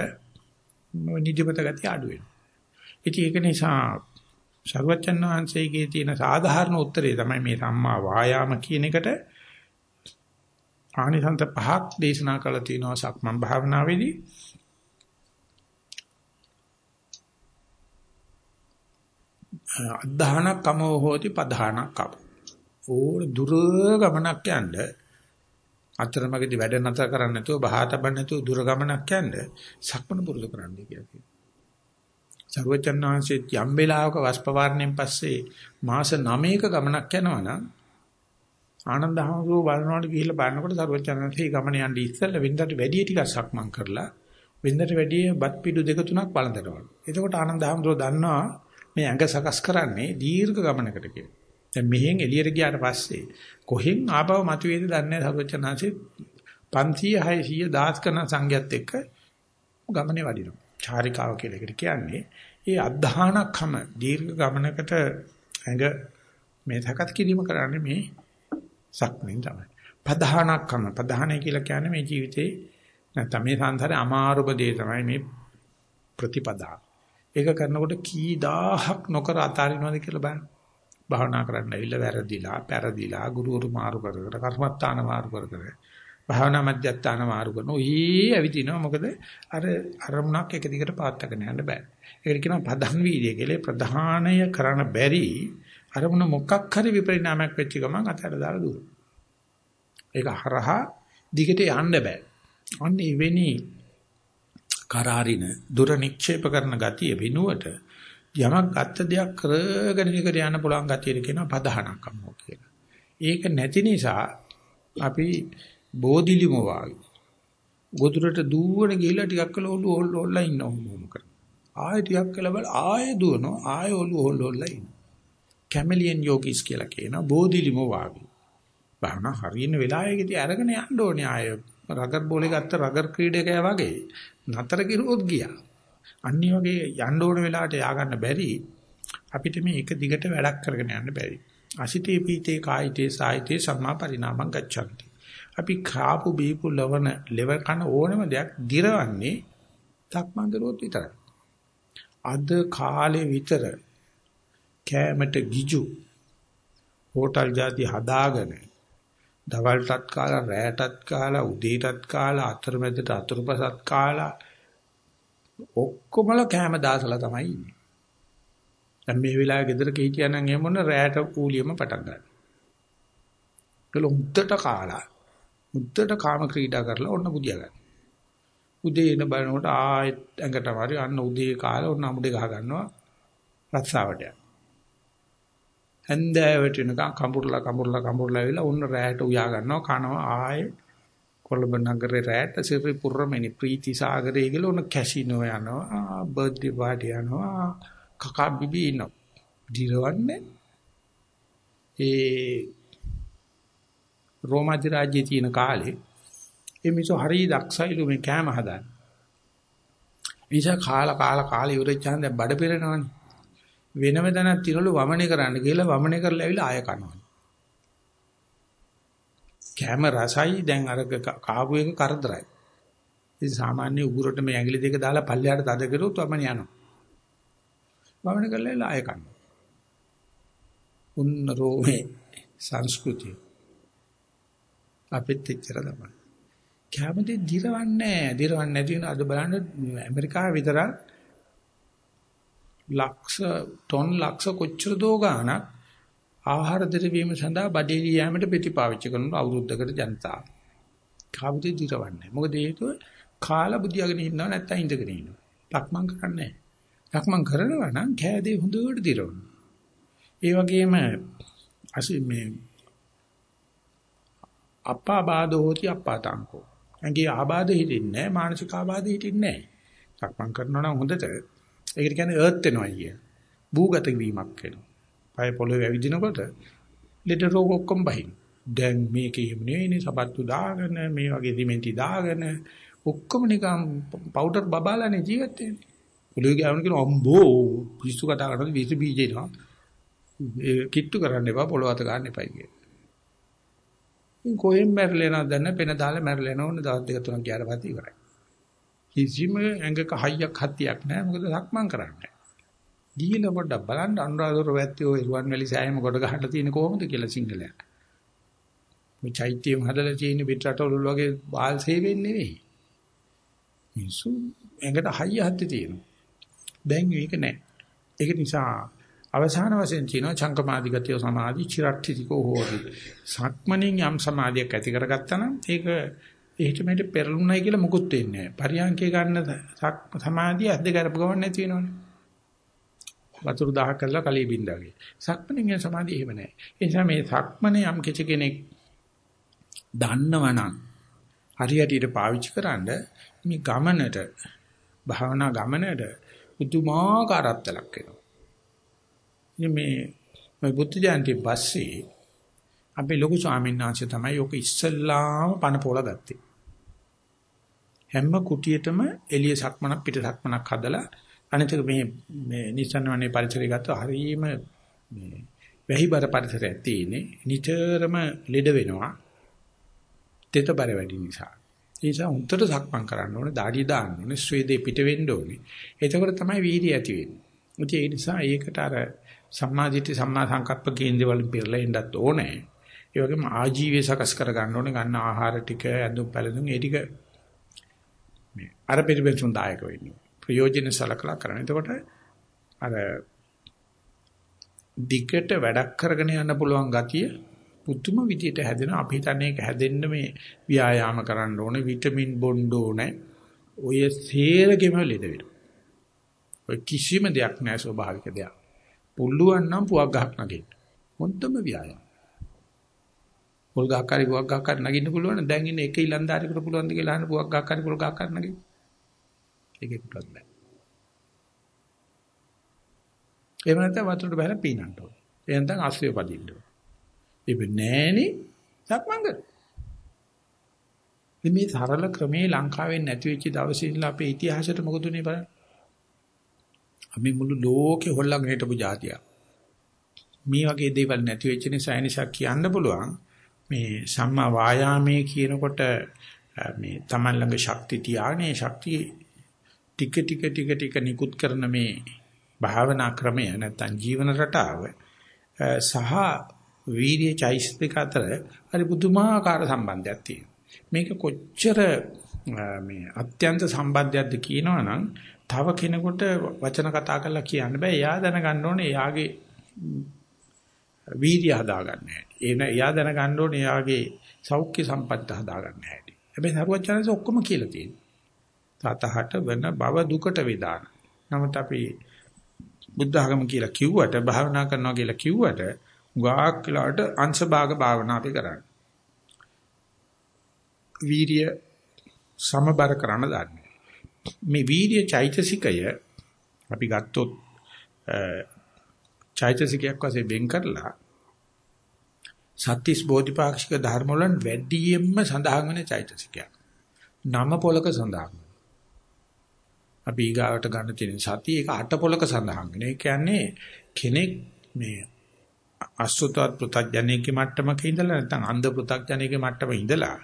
නිදිමත ගතිය අඩු වෙනවා. ඉතින් ඒක නිසා සර්වචන් වහන්සේගේ තියෙන සාධාරණ උත්තරේ තමයි මේ සම්මා වායාම කියන එකට ආනිසන්ත පහක් දේශනා කළා තියෙනවා සක්මන් භාවනාවේදී. අද්ධාන කමෝ හෝති පධාන කප. ඕන දුර ගමනක් යන්න අතරමඟදී වැඩ නැතර කරන්න නැතුව බහාතබන්න නැතුව දුර ගමනක් යන්න සක්මන පුරුදු කරන්න කියලා කියනවා. සර්වචන්නාංශයේ යම් වෙලාවක වස්පවාරණයෙන් පස්සේ මාස 9ක ගමනක් යනවා නම් ආනන්ද හාමුදුරුවෝ බලනකොට ගිහිල්ලා බලනකොට සර්වචන්නාංශයේ ගමන යන්න ඉස්සෙල්ලා වෙනදාට වැඩි ටිකක් සක්මන් කරලා වෙනදාට වැඩි බත් පිටු දෙක තුනක් බලඳනවා. එතකොට ආනන්ද හාමුදුරුවෝ දන්නවා මේ ඇඟ සකස් කරන්නේ දීර්ඝ ගමනකට කියලා. දැන් මෙහෙන් එළියට ගියාට පස්සේ කොහෙන් ආපහු මතුවේද දන්නේ නැහැ සර්වචනාංශේ 500 600 1000 කරන සංඝයාත් එක්ක ගමනේ වඩිනවා. චාරිකාව කියලා එකට කියන්නේ ඒ අධධානක්ම දීර්ඝ ගමනකට ඇඟ මේ සකස් කිරීම කරන්නේ මේ සක්මෙන් තමයි. පධානක්ම පධානයි කියලා කියන්නේ මේ ජීවිතේ නැත්නම් මේ සංසාරේ අමාරුම දේ තමයි මේ ප්‍රතිපදාව. ඒක කරනකොට කී දහහක් නොකර අතාරිනවද කියලා බලන්න. භාවනා කරන්න ඇවිල්ලා වැරදිලා, පෙරදිලා, ගුරුවරු මාරු කර කර, කර්මත්තාන මාරු කර කර, භාවනා මධ්‍යස්ථාන මාරු කරන ඔයie ඇවිදිනවා. මොකද අර අරමුණක් එක දිගට පාත්තගෙන යන්න බෑ. ඒකට කියනවා ප්‍රධාන වීර්යය කියලා. ප්‍රධානය කරන්න බැරි අරමුණ මොකක් හරි විපරිණාමයක් වෙච්ච ගමන් අතට දාලා දුවන. ඒක හරහා දිගට යන්න බෑ. අන්න එවැනි කරාරින දුර නික්ෂේප කරන ගතිය වෙනුවට යමක් ගත්ත දෙයක් කරගෙන ඉකර යන්න පුළුවන් ගතියට කියනවා පදහනක් අම්මෝ කියලා. ඒක නැති නිසා අපි බෝධිලිම වාගේ ගොදුරට දුවන ගිහිලා ටිකක් කළ ඔල්ල ඔල්ල ඔල්ල ඉන්න ඕම කරනවා. ආයෙ ටිකක් කළ බල ආයෙ දුවනවා ආයෙ ඔල්ල ඔල්ල ඔල්ල ඉන්නවා. කැමලියන් යෝගීස් කියලා කියනවා බෝධිලිමෝ වාගේ. භාවනා හරියන වෙලාවෙකදී අරගෙන යන්න ඕනේ ආය රගර් බෝලේ ගත්ත රගර් ක්‍රීඩකයා වගේ නතර කිරුවොත් ගියා. අනිත් වගේ යන්න ඕන වෙලාවට යා ගන්න බැරි අපිට මේ එක දිගට වැඩක් කරගෙන යන්න බැරි. අසිතේ පීතේ කායිතේ සායිතේ සම්මා පරිණාමං ගච්ඡanti. අපි කාපු බීපු ලවන ලෙව කන ඕනම දෙයක් දිරවන්නේ තක්මන්දරුවොත් විතරයි. අද කාලේ විතර කෑමට ගිජු හෝටල් ಜಾති හදාගෙන දවල්ටත් කාලා රැයටත් කාලා උදේටත් කාලා අතරමැදට අතුරුපසත් කාලා ඔක්කොමල කෑම දාසලා තමයි ඉන්නේ. දැන් මේ වෙලාවේ ගෙදර කීකියා නම් එහෙම මොන රැයට කූලියම පටන් ගන්න. ඒල උද්දට කාලා උද්දට කාම ක්‍රීඩා කරලා ඔන්න බුදියා ගන්න. උදේ එන බලනකොට ආයෙත් ඇඟට මාරි අන්න උදේ කාලා ඔන්න අමුඩේ ගහ ගන්නවා රස්සාවට යන. හැන්දෑවට වෙනකන් කඹුරලා කඹුරලා කඹුරලා ඇවිල්ලා ඔන්න රැයට උයා ගන්නවා කනවා ආයෙ කොළඹ නගරේ රැයට සිරිපුරමෙනි ප්‍රීති සාගරේ කියලා ඔන්න කැසිනෝ යනවා බර්ත්ඩේ පාටි යනවා කකා බිබී ඉන්නවා දිරවන්නේ ඒ රෝමාදි රාජ්‍යයේ තියෙන කාලේ ඒ මිනිස්සු හරිය දක්ෂයිලු මේ කෑම හදන්න. නිසා කාලා කාලා කාලා ඉවරෙච්චාන් දැන් බඩ පිරෙනවනේ. වෙනම දණක් තිරලු වමනේ කරන්න කියලා වමනේ කරලා ඇවිල්ලා ආය කනවා. කැම රසයි දැන් අර කාපු එක කරදරයි. ඉතින් සාමාන්‍ය උගුරට මේ ඇඟිලි දෙක දාලා පල්ලෙහාට තද කරුවොත් වමනේ යනවා. වමනේ කරලා ඇවිල්ලා ආය කනවා. උන්න රෝමේ සංස්කෘතිය. අපිත් එච්චර තමයි. කැමති දිරවන්නේ නැහැ. දිරවන්නේ නැති වෙන අද බලන්න ඇමරිකාව විතරක් ලක්ෂ ටොන් ලක්ෂ කොච්චර දෝ ගාණක් ආහාර දිරවීම සඳහා බඩේ යෑමට ප්‍රතිපාවිච්චි කරන අවුරුද්දකට ජනතාව. කාබුදේ දිරවන්නේ. මොකද හේතුව කාලා බුදියාගෙන ඉන්නව නැත්තම් ඉඳගෙන ඉන්නවා. ලක්මන් කරන්නේ නැහැ. ලක්මන් කරනවා නම් කෑදේ හොඳට දිරවනවා. ඒ වගේම අසි මේ අප්පා බාධෝ hoti අප්පාතංකෝ. ඇඟේ ආබාධ හිටින්නේ නැහැ මානසික ආබාධ හිටින්නේ නැහැ. සක්මන් කරනවා නම් හොඳට ඒකට කියන්නේ අර්ත් වෙනවා කිය. භූගත වීමක් වෙනවා. පය පොළවේ ඇවිදිනකොට ලෙඩ රෝග ඔක්කොම බහින්. දැන් මේකේ නෙවෙයිනේ සබත්තු දාගෙන මේ වගේ සිමෙන්ති දාගෙන ඔක්කොම නිකන් පවුඩර් බබාලානේ ජීවත් වෙන්නේ. පොළවේ ගෑවුන කියන අම්බෝ පිස්සු කතා කරනකොට විස බීජ එනවා. ඒ කිට්ටු කරන්න එපා පොළව අත ගන්න එපයි කියන. ඉතින් කොහෙන් මැරලා යනවද දැන් පෙන දාලා මැරලා යනවනේ දවස් දෙක තුනක් ගියාට පස්සේ ඉවරයි. කිසිම ඇඟක හයියක් හතියක් නැහැ මොකද සක්මන් කරන්නේ. ගිහිල්ලා පොඩ්ඩක් බලන්න අනුරාධපුර වැත්තේ ওই රුවන්වැලි සෑයම කොට ගහලා තියෙන කොහොමද කියලා සිංහලයා. මේ චෛත්‍යම් හදලා තියෙන පිටරටවල වගේ බාල් සේවෙන්නේ නෙවෙයි. මිනිස්සු ඇඟට හයිය හත්ති තියෙනවා. දැන් මේක නැහැ. ඒක නිසා අවසාන වශයෙන් කියනවා චංකමාදි ගතිය සමාධි චිරට්ඨිතිකෝ හෝති. සක්මණෙන් යම් සමාධියක් ඇති කරගත්තා නම් ඒක එහෙට මෙහෙට පෙරළුණයි කියලා මුකුත් වෙන්නේ නැහැ. පරියන්කේ ගන්න සමාධිය ඇද්ද කරපු ගමන් නැති වෙනවනේ. වතුරු දහහ කරලා කලී බින්දාගේ. සක්මණෙන් යන සමාධිය එහෙම නැහැ. ඒ නිසා මේ සක්මණේ යම් කිසි කෙනෙක් දන්නවනම් හරියටියට පාවිච්චි කරන්ඩ මේ ගමනට භාවනා ගමනට පුදුමාකාරත්වයක් වෙනවා. මේ මේ බුද්ධ ජයන්ති පස්සේ අපේ ලොකු ස්වාමීන් වහන්සේ තමයි ඔක ඉස්සල්ලාම පණ පොල ගත්තේ. හැම කුටියටම එළිය සක්මනක් පිට සක්මනක් හදලා අනිත් මේ මේ නිසන්වනේ පරිසරය ගත්ත හරීම මේ වැහිබර පරිසරයක් තියෙන්නේ නිතරම ලෙඩ වෙනවා තෙතබර වැඩි නිසා ඒ නිසා උන්ටට සක්මන් කරන්න ඕනේ দাঁඩිය දාන්න ඕනේ ස්වේදේ පිට වෙන්න ඕනේ එතකොට තමයි වීර්යය ඇති වෙන්නේ ඒ නිසා ඒකට අර සම්මාදිට්ඨි සම්මා සංකප්ප කේන්ද්‍ර වලින් පෙරලා එන්නත් ඕනේ. ඒ වගේම ආජීවය සකස් කර ගන්න ඕනේ. ගන්න ආහාර ටික, ඇඳුම් පැළඳුම් ඒ ටික මේ අර පිළිබඳුන් දායක වෙන්නේ. ප්‍රයෝජන සලකලා කරන. එතකොට අර දිගට වැඩක් කරගෙන යන්න පුළුවන් ගතිය පුදුම විදියට හැදෙන අපි හිතන්නේ ඒක හැදෙන්න මේ ව්‍යායාම කරන්න ඕනේ විටමින් බොන්න ඕනේ ඔය සේරගෙම ලෙඩ වෙනවා ඔය කිසිම දෙයක් නෑ ස්වභාවික දෙයක් පුළුවන් නම් පුවක් ගහක් නගින්න. හොඳම ව්‍යායාම. පොල් ගහක් හරි පුවක් ගහක් හරි නගින්න පුළුවන් නම් දැන් ඉන්නේ එක ඉලන්දාරියෙකුට පුළුවන් ද කියලා අහන පුවක් ගහක් හරි පොල් ගහක් හරි නගින්න. ඒකෙකුටත් බෑ. එහෙම නැත්නම් වතුරට බහලා පීනන්න ඕනේ. එහෙනම් අස්සිය පදින්න. ඉබ නෑනේ සක්මන් කර. මේ සරල ක්‍රමේ ලංකාවෙන් නැති වෙච්ච දවසේ ඉඳලා අපේ ඉතිහාසයට මොකද උනේ බලන්න. අපි මුළු ලෝකේ හොල්ලගෙන හිටපු જાතිය. මේ වගේ දේවල් නැති වෙච්ච නිසා නිසා කියන්න පුළුවන් මේ සම්මා වායාමයේ කියනකොට මේ Taman ළඟ ශක්තිය තියානේ ශක්තිය ටික ටික ටික ටික නිකුත් කරන මේ භාවනා ක්‍රමය නැත්නම් ජීවන රටාව සහ වීර්ය චෛසික අතර හරි පුදුමාකාර සම්බන්ධයක් තියෙනවා. මේක කොච්චර මේ අත්‍යන්ත සම්බන්ධයක්ද කියනවනම් තව කෙනෙකුට වචන කතා කරලා කියන්න බෑ. එයා දැනගන්න ඕනේ එයාගේ වීර්ය හදාගන්න හැටි. එන එයා දැනගන්න ඕනේ එයාගේ සෞඛ්‍ය සම්පත්ත හදාගන්න හැටි. හැබැයි සරුවචනස ඔක්කොම කියලා තියෙනවා. තතහට වෙන බව දුකට වේදාන. නමුත් අපි බුද්ධ ආගම කියලා කිව්වට භාවනා කරනවා කියලා කිව්වට ගාක් කියලාට අංශ භාග භාවනා අපි කරන්නේ. වීර්ය සමබර කරන්න දන්නේ. මේ වීර්ය චෛතසිකය අපි ගත්තොත් චෛතසිකයක් වශයෙන් වෙන් කරලා සත්‍තිස් බෝධිපාක්ෂික ධර්ම වලින් වැඩියෙන්ම සඳහන් වෙන චෛතසිකයක්. නම පොලක සඳහන්. අපි ඊගාවට ගන්න තියෙන සතිය ඒක අට පොලක සඳහන් වෙන. ඒ කියන්නේ කෙනෙක් මේ අසුතවත් පෘථග්ජනයේ මට්ටමක ඉඳලා නැත්නම් අන්ධ පෘථග්ජනයේ මට්ටමක ඉඳලා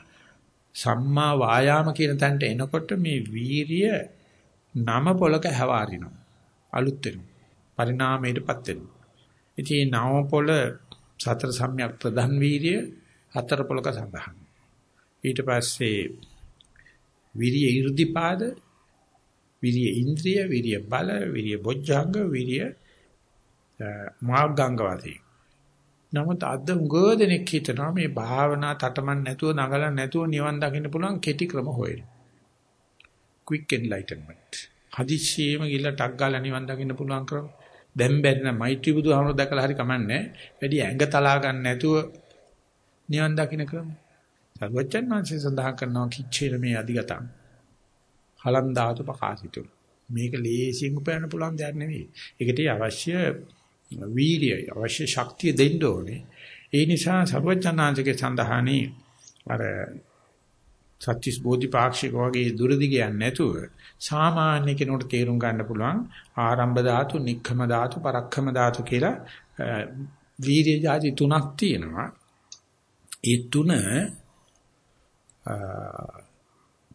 සම්මා වායාම කියන තැනට එනකොට මේ වීරිය නම පොලක හැවාරිනවා. අලුත් වෙනවා. පරිණාමයටපත් වෙනවා. ඉතින් නව පොල සතර සම්‍යක් ප්‍රධාන වීරිය හතර පොලක සඳහන්. ඊට පස්සේ විරිය 이르දිපාද විරිය ඉන්ද්‍රිය විරිය බල විරිය බොජ්ජංග විරිය මාර්ගාංග වාදී නමුත් අද උගෝදෙනෙක් හිතනවා මේ භාවනා තටමන් නැතුව නගලන් නැතුව නිවන් දකින්න පුළුවන් කෙටි ක්‍රම හොයන. quick enlightenment. හදිස්සියෙම ගිහලා ටක් ගාලා නිවන් දකින්න පුළුවන් ක්‍රම. දැන් බැන්න මෛත්‍රී බුදුහාමුදුරුවෝ දැකලා හරි කමන්නේ. වැඩි ඇඟ තලා ගන්න නැතුව නිවන් දකින්න ක්‍රම. සර්වචන් වහන්සේ සඳහන් කරනවා කිච්චේර මේ අධිගතම්. හලන් ධාතු ප්‍රකාශිතු. මේක ලේසියෙන් උපයන්න පුළුවන් දෙයක් නෙවෙයි. ඒකට අවශ්‍ය වීර්යය අවශ්‍ය ශක්තිය දෙන්න ඕනේ. ඒ නිසා සර්වඥාන්සේගේ සඳහානේ අර සත්‍තිස් බෝධිපාක්ෂික වගේ දුරදි කියන්නේ නැතුව සාමාන්‍ය කෙනෙකුට තේරුම් ගන්න පුළුවන් ආරම්භ ධාතු, නික්ඛම ධාතු, පරක්ඛම ධාතු කියලා වීර්ය જાති තුනක් තියෙනවා. ඒ තුන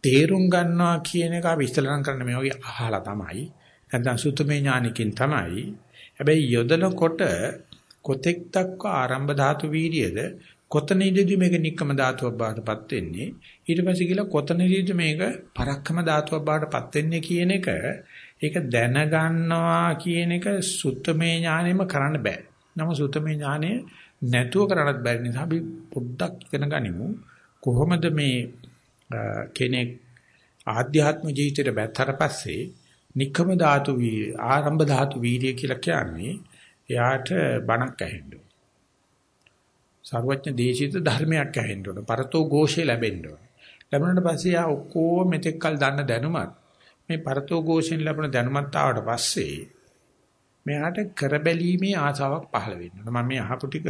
තේරුම් ගන්නවා කියන එක අපි ඉස්සලනම් කරන්න මේ වගේ අහලා තමයි. නැත්නම් සුතමේ ඥානකින් තමයි. හැබැයි යොදනකොට කොතෙක් දක්වා ආරම්භ ධාතු වීර්යද කොතනදීදී මේක නික්කම ධාතුවක් බාටපත් වෙන්නේ ඊට පස්සේ කියලා කොතනදීදී මේක පරක්කම ධාතුවක් බාටපත් වෙන්නේ කියන එක ඒක දැනගන්නවා කියන එක සුත්තමේ ඥානෙම කරන්න බෑ. නම සුත්තමේ ඥානෙ නැතුව කරන්නත් බැරි නිසා අපි පොඩ්ඩක් ඉගෙන ගනිමු කොහොමද මේ කෙනෙක් ආධ්‍යාත්ම ජීවිතයට බැත්තර පස්සේ නික්කම ධාතු ආරම්භ ධාතු වීර්ය කියලා කියන්නේ එයාට බණක් ඇහෙන්න ඕන. සර්වඥ දේශිත ධර්මයක් ඇහෙන්න ඕන. පරතෝ ഘോഷේ ලැබෙන්න ඕන. ලැබුණාට පස්සේ ආ ඔක්කොම මෙතෙක් කල් දන්න දැනුමත් මේ පරතෝ ഘോഷෙන් ලැබුණ දැනුමත් ආවට පස්සේ මෙයාට කරබැලීමේ ආසාවක් පහළ වෙන්න ඕන. මම මේ අහපු ටික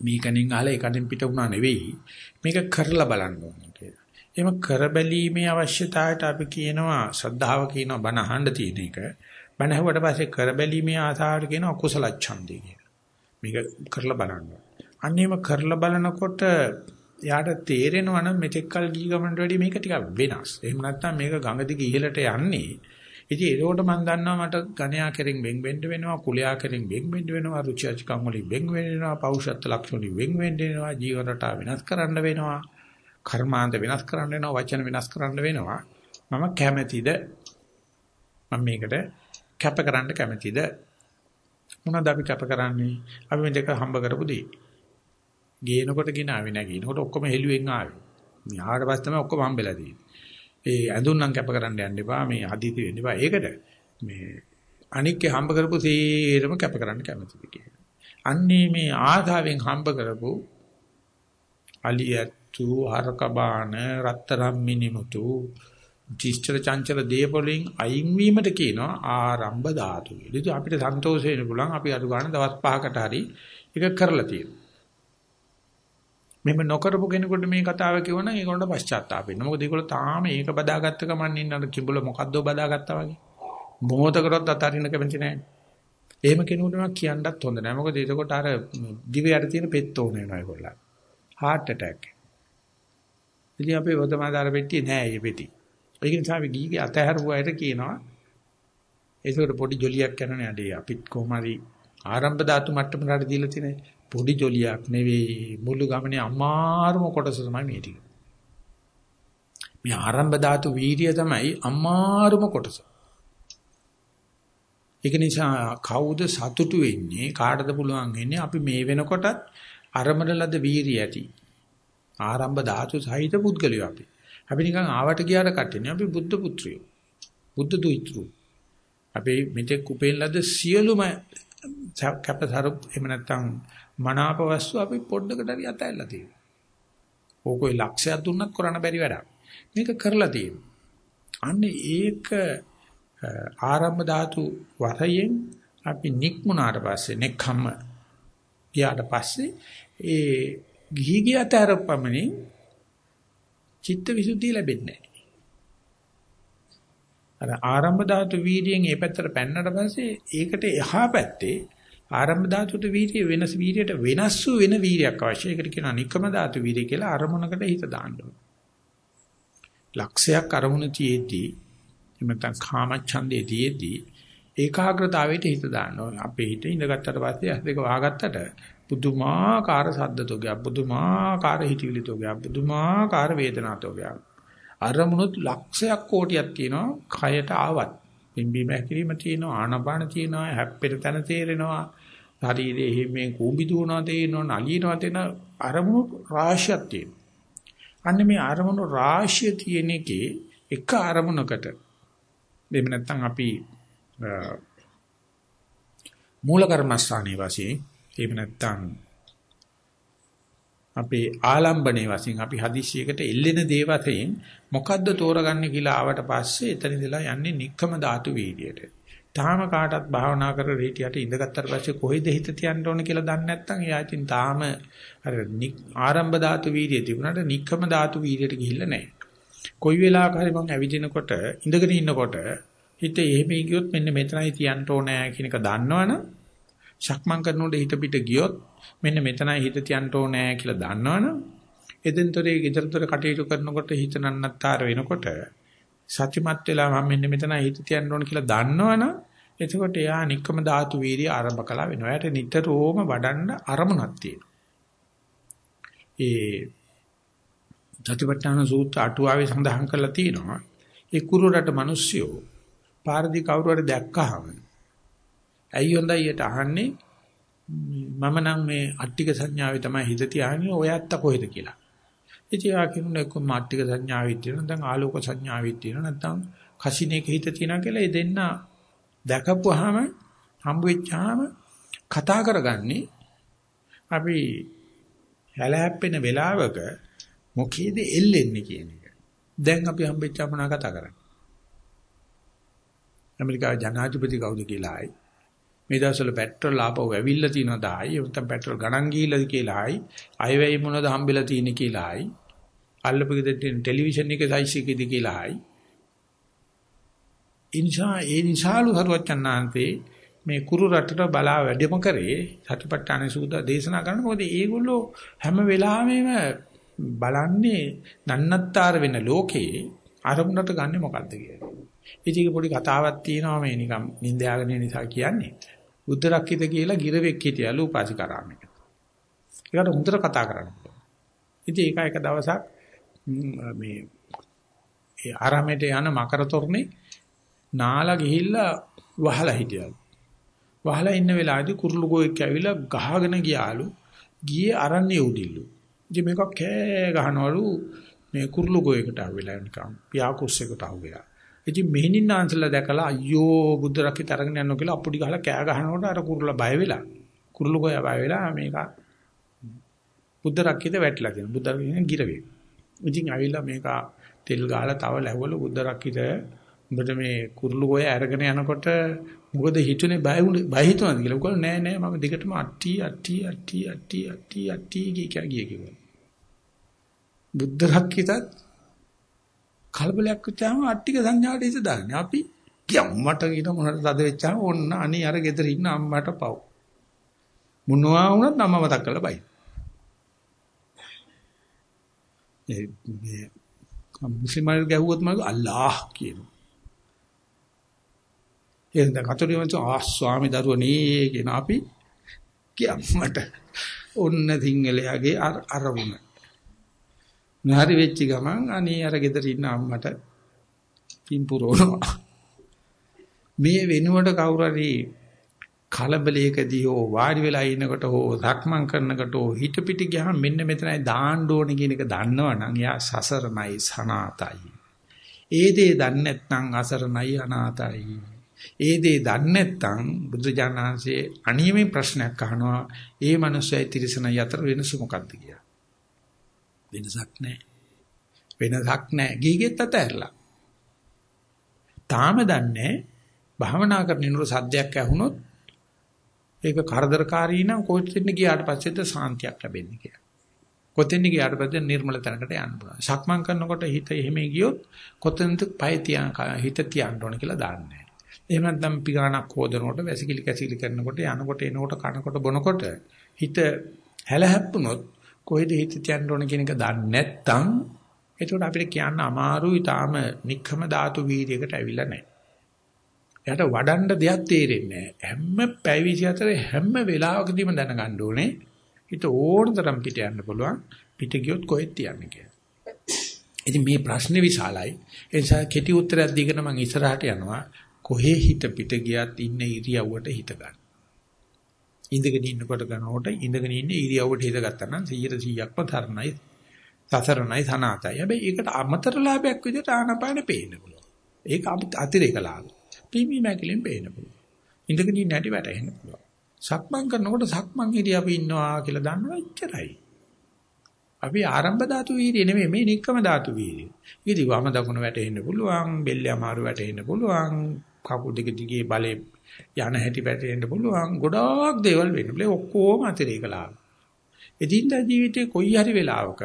මේකෙන් අහලා ඒකෙන් පිට වුණා නෙවෙයි. මේක කරලා බලන්න ඕන කියලා. එහෙම කරබැලීමේ අවශ්‍යතාවයට අපි කියනවා ශ්‍රද්ධාව කියනවා බණ අහන්න තියෙන එක. බණ ඇහුවට පස්සේ කරබැලීමේ ආසාවට කියනවා අකුසල ඡන්දය කියලා. මේක කරලා බලන්න. අන්නේම කරලා බලනකොට යාට තේරෙනවා නම් මෙතෙක් කල් ගිය ගමනට වැඩිය මේක ටිකක් වෙනස්. එහෙම නැත්නම් මේක ගඟ දිගේ ඉහළට යන්නේ. ඉතින් ඒකෝට මම දන්නවා මට ගණයා කෙරෙන් වෙන් වෙන්න වෙනවා, කුලයා කෙරෙන් වෙන් වෙන්න වෙනවා, රුචි අචකම් වලින් වෙන් වෙනවා, පෞෂත්ව ලක්ෂණ වලින් වෙන් වෙන්න වෙනවා, ජීවන රටාව වෙනස් කරන්න වෙනවා. කර්මාන්ත වෙනස් කරන්න වෙනවා වචන වෙනස් කරන්න වෙනවා මම කැමැතිද මම මේකට කැප කරන්න කැමැතිද මොනවද අපි කැප කරන්නේ? අපි මේ දෙක හම්බ කරපු දේ. ගේනකොට ගිනාවේ නැගිනකොට ඔක්කොම හෙළුවෙන් ආවේ. මේ ආවට පස්සේ තමයි ඔක්කොම හම්බෙලා තියෙන්නේ. ඒ ඇඳුම් නම් කැප කරන්න යන්න එපා. මේ අදීති වෙන්න එපා. ඒකට මේ අනික්කේ හම්බ කරපු සේරම කැප කරන්න කැමතිද කියලා. අන්නේ මේ ආධාවෙන් හම්බ කරපු අලියත් මිනිමුතු හරක බාන රත්තරම් මිනිමුතු චිස්චර චංචල දේපොලින් අයින් වීමට කියනවා ආරම්භ ධාතු කියලා. ඉතින් අපිට සන්තෝෂ වෙන්න පුළුවන් අපි අඩු ගන්න දවස් 5කට හරි ඒක කරලා තියෙනවා. මෙහෙම නොකරපු කෙනෙකුට මේ කතාව කියවන ඒගොල්ලෝ පශ්චාත්තාප වෙනවා. මොකද ඒගොල්ලෝ තාම ඒක බදාගත්ත ගමන් ඉන්න අර කිඹුල මොකද්ද බදාගත්තා වගේ. මොහොතකටවත් අතාරින්න කැමති නැහැ. එහෙම කෙනෙකුට මම කියන්නත් හොඳ නැහැ. මොකද එතකොට අර දිවයට තියෙන පෙත් ඕන වෙනවා ඒගොල්ලන්. heart attack. ඉතින් අපේ වදමාදාර පෙට්ටිය නෑ මේ පෙටි. ඒක නිසා අපි ගීගේ අතහැරුවාට කියනවා ඒකට පොඩි ජොලියක් කරනනේ අඩේ අපිත් කොහොම හරි ආරම්භ ධාතු මට්ටමකට දීලා තියෙන පොඩි ජොලියක් නෙවෙයි මුළු ගමනේ අමාරුම කොටස තමයි මේ ටික. මේ ආරම්භ ධාතු වීර්ය තමයි අමාරුම කොටස. ඒක නිසා කවුද සතුටු වෙන්නේ කාටද පුළුවන් වෙන්නේ අපි මේ වෙනකොටත් අරමුණ ලද වීර්ය ඇති. ආරම්භ ධාතු සහිත පුද්ගලයෝ අපි. අපි නිකන් ආවට ගියාට කටිනේ අපි බුද්ධ පුත්‍රයෝ. බුද්ධ දුහිතරු. අපි මෙතෙක් උපෙන් ලද සියලුම කැපසරු එහෙම නැත්නම් මනාප වස්තු අපි පොඩ්ඩකට හරි අතහැරලා තියෙනවා. ඕකේ ලක්ෂයක් දුන්නත් කරන්න බැරි වැඩක්. මේක කරලා තියෙනවා. අන්න ඒක ආරම්භ ධාතු වශයෙන් අපි නික්මුණාට පස්සේ නෙක්ඛම්ම ගියාට පස්සේ ඒ ගිහි ගියතර පමණින් චිත්ත විසුද්ධිය ලැබෙන්නේ නැහැ. අර ආරම්භ ධාතු වීර්යයෙන් ඒ පැත්තට පැන්නට පස්සේ ඒකට එහා පැත්තේ ආරම්භ ධාතුට වීර්ය වෙනස් වීර්යයට වෙනස් වූ වෙන වීර්යයක් අවශ්‍යයි. ඒකට කියනවා නික්කම ධාතු වීර්ය කියලා අරමුණකට හිත දාන්න ලක්ෂයක් අරමුණ තියේදී එමෙතන කාමච්ඡන්දේ තියේදී ඒකාග්‍රතාවයට හිත දාන්න ඕනේ. අපේ හිත ඉඳගත්තට පස්සේ ඇස් දෙක වහගත්තට පුදුමාකාර සද්දතෝගයක්, පුදුමාකාර හිතවිලිතෝගයක්, පුදුමාකාර වේදනාතෝගයක්. අරමුණුත් ලක්ෂයක් කෝටියක් තියෙනවා කයට ආවත්. පිම්බීම හැකිලිම තියෙනවා, ආනපාන තියෙනවා, හැප්පෙන තැන තේරෙනවා. ශරීරයේ හිමෙන් කූඹි දුවනවා තේරෙනවා, නලියනවා තේන අරමුණු රාශියක් තියෙනවා. අන්න මේ අරමුණු රාශිය තියෙන එකේ එක අරමුණකට එහෙම නැත්නම් අපි මූල කර්මස්ථානයේ වශයෙන් එහෙම නැත්නම් අපේ ආලම්බණේ වශයෙන් අපි හදිස්සියකට එල්ලෙන දේ වශයෙන් මොකද්ද තෝරගන්නේ කියලා ආවට පස්සේ එතන ඉඳලා යන්නේ නික්කම ධාතු වීර්යයට. තාම කාටත් භාවනා කර රීටියට ඉඳගත්තට පස්සේ කොහෙද හිත තියන්න ඕන කියලා දන්නේ නැත්නම් එයා ඉතින් තාම අර ආරම්භ ධාතු වීර්යය තිබුණාට නික්කම ධාතු වීර්යයට ගිහිල්ලා නැහැ. කොයි වෙලාවක හරි මම ඇවිදිනකොට ඉඳගෙන ඉන්නකොට හිත එහෙම ගියොත් මෙන්න මෙතනයි තියන්න ඕනෑ කියන එක දන්නවනම් ශක්මන් කරනකොට හිත පිට ගියොත් මෙන්න මෙතනයි හිත තියන්න ඕනෑ කියලා දන්නවනම් එදෙන්තරේ ගෙදරතර කටයුතු කරනකොට හිත නන්නත්තර වෙනකොට සත්‍යමත් වෙලා මම මෙන්න මෙතනයි හිත තියන්න ඕන කියලා දන්නවනම් එතකොට එයා නික්කම ධාතු වීර්ය ආරම්භ කළා වෙනවා. එයාට නිතරම වඩන්න අරමුණක් තියෙනවා. ඒ සතිපට්ඨාන සූත්‍ර අටුවාවේ සඳහන් කරලා තියෙනවා. ඒ කුරුරට මිනිස්සුયો පාරදී කවුරු හරි දැක්කහම ඇයි හොඳයියට අහන්නේ මම නම් මේ අට්ටික සංඥාවේ තමයි හිත තියාන්නේ ඔයත්ත කොහෙද කියලා. ඉතින් ආ කියනවා එක්ක මාට්ටික සංඥාවෙත් තියෙනවා නැත්නම් ආලෝක සංඥාවෙත් තියෙනවා නැත්නම් කසිනේක හිත තියෙනවා කියලා ඒ දෙන්න දැකපුවාම හම්බ වෙච්චාම කතා කරගන්නේ අපි හැලහැප්පෙන වෙලාවක මොකේද එල්ලෙන්නේ කියන එක. දැන් අපි හම්බෙච්චාම නා කතා කරන්නේ. ඇමරිකාවේ ජනාධිපති කවුද කියලායි මේ දවස්වල පෙට්‍රල් ආපහු ඇවිල්ලා තියෙනවා දායි නැත්නම් පෙට්‍රල් ගණන් ගිහිල්ලාද කියලායි අයවැයි මොනවද හම්බෙලා තියෙන්නේ කියලායි අල්ලපු ගෙදර ටෙලිවිෂන් එකේ සයිස් එකේද කියලායි ඉන්ෂා ඒ නිසාලු හරුවචන්නාන්තේ මේ කුරු රටට බලා වැඩම කරේ සතිපට්ඨාන සූදා දේශනා කරන මොකද ඒගොල්ලෝ හැම වෙලාවෙම බලන්නේ නන්නත්තර වෙන ලෝකේ අරමුණට ගන්නෙ මොකද්ද කියලා. ඉතින් පොඩි කතාවක් තියෙනවා මේ නිකම් නිින්ද යාගෙන නිසා කියන්නේ. බුද්ධ රක්කිත කියලා ගිරවෙක් හිටියලු උපාසිකාරාමයක. ඒකට හොඳට කතා කරන්න පුළුවන්. ඉතින් ඒක එක දවසක් මේ ඒ ආරාමයට යන මකර තොරණේ නාලා ගිහිල්ලා වහලා හිටියලු. වහලා ඉන්න වෙලාවේදී කුරුළු ගෝයෙක් ඇවිල්ලා ගහගෙන ගියාලු. ගියේ අරන්නේ උඩිල්ලු. ඉතින් මේක කෑ ගහනවලු මේ කුරුළු ගෝයකට අහුවෙලා නිකන් පියාකුස්සෙකුට අහුවෙලා. ඉතින් මෙහෙණින් ආන්සලා දැකලා අයියෝ බුද්ධ රකිත අරගෙන යනවා කියලා අපුඩි ගහලා කෑ ගහනකොට අර කුරුල්ලා බය වෙලා කුරුල්ල ගෝයා බය වෙලා මේක බුද්ධ රකිත වැටිලා තියෙනවා බුද්ධ රකිත ගිරවේ. ඉතින් ඇවිල්ලා මේක තෙල් ගාලා තව ලැබවල බුද්ධ රක්කිත උඹට මේ කුරුළු ගෝය අරගෙන යනකොට මොකද හිතුනේ බය බය හිතුණාද කියලා. උගල නෑ නෑ මම දිගටම අට්ටි අට්ටි අට්ටි අට්ටි අට්ටි අට්ටි කිය කිය කිව්වා. බුද්ධ රක්කිතත් කලබලයක් වෙච්චාම අට්ටික සංඥාවට ඉස දාන්නේ. අපි කියම්මට කියන මොනකට තද වෙච්චාම ඕන්න අනේ අර ගෙදර ඉන්න අම්මට පව්. මොනවා වුණත් නම මතක් කරලා බයි. මේ මුස්ලිම්වරු ගැහුවොත් මම අල්ලාහ් කියනවා. එහෙනම් කතෝලික වංශ ආ ස්වාමි දරුවනේ කියන අපි කියම්මට ඔන්න සිංහලයාගේ අරමුණ. නහරි වෙච්ච ගමන් අනේ අර ගෙදර ඉන්න අම්මට පින්පුරෝනවා. මේ වෙනුවට කවුරු හරි කලබලයකදී හෝ වාඩි වෙලා ඉනකොට හෝ සක්මන් කරනකොට හෝ හිත පිට ගියාම මෙන්න මෙතනයි දාන්න ඕනේ කියන එක දන්නවනම් එයා සසරණයි සනාතයි. ඒ දේ දන්නේ නැත්නම් අසරණයි අනාතයි. ඒ දේ දන්නේ නැත්නම් බුදුජානහන්සේ අනියමේ ප්‍රශ්නයක් අහනවා ඒ මනුස්සයයි තිරසනයි අතර වෙනස මොකක්ද කියලා. වෙනසක් නැහැ. වෙනසක් නැහැ. ගීගෙත් අතහැරලා. තාම දන්නේ භාවනා කරන ඉන්නකොට සද්දයක් ඇහුනොත් ඒක කරදරකාරී නම් කොහෙන්ද ගියාට පස්සේද සාන්තියක් ලැබෙන්නේ කියලා. කොතෙන්ද ගියාට පස්සේ නිර්මල තැනකට යන්න පුළුවන්. සක්මන් කරනකොට හිත එහෙම ගියොත් කොතෙන්ද පය තියන හිත තියන්න ඕන කියලා දාන්නේ. එහෙම නැත්නම් පිගානක් හොදනකොට වැසිකිලි කැසිලි කරනකොට යනකොට එනකොට කනකොට බොනකොට හිත හැලහැප්පුනොත් කොහෙද හිත තියන්න ඕන කියන එක දන්නේ නැත්නම් එතකොට අපිට කියන්න අමාරුයි තාම නික්කම ධාතු වීර්යයකට ඇවිල්ලා නැහැ. එයාට වඩන්න දෙයක් තේරෙන්නේ නැහැ. හැම පැවිදි අතර හැම වෙලාවකදීම දැනගන්න ඕනේ හිත ඕන තරම් පිට යන්න පුළුවන්. පිට ගියොත් කොහෙද තියන්නේ කියලා. ඉතින් මේ ප්‍රශ්නේ විශාලයි. ඒ නිසා කෙටි උත්තරයක් දීගෙන මම ඉස්සරහට යනවා. කොහේ හිත පිට ගියත් ඉන්න ඉරියව්වට හිත ගන්න. ඉඳගෙන ඉන්නකොට ගන්නකොට ඉඳගෙන ඉන්න ඉරියව්වට හිත ගත්තා නම් 100%ක්ම තරණයි සසරණයි සනාතයි. හැබැයි ඒකට අමතර ලාභයක් විදිහට ආනපානෙ පේන්න පුළුවන්. ඒක අතිරේක ලාභ. පීමි මැකලෙන් පේන්න පුළුවන්. ඉඳගෙන ඉන්න හැටි වැටහෙන්න පුළුවන්. සක්මන් කරනකොට සක්මන් ඉරියව්ව ඉන්නවා කියලා දන්නවා එච්චරයි. අපි ආරම්භ ධාතු වීර්ය නෙමෙයි මේ නික්කම ධාතු වීර්ය. ඉතින් වම දකුණ වැටෙන්න පුළුවන්, බෙල්ල අමාරු වැටෙන්න පුළුවන්, කකුල් දෙක දිගේ බලේ යන හැටි වැටෙන්න පුළුවන්. ගොඩාක් දේවල් වෙන්න පුළුවන්. ඔක්කොම අතිරේක ලාභ. එදින්දා ජීවිතේ කොයි හරි වෙලාවක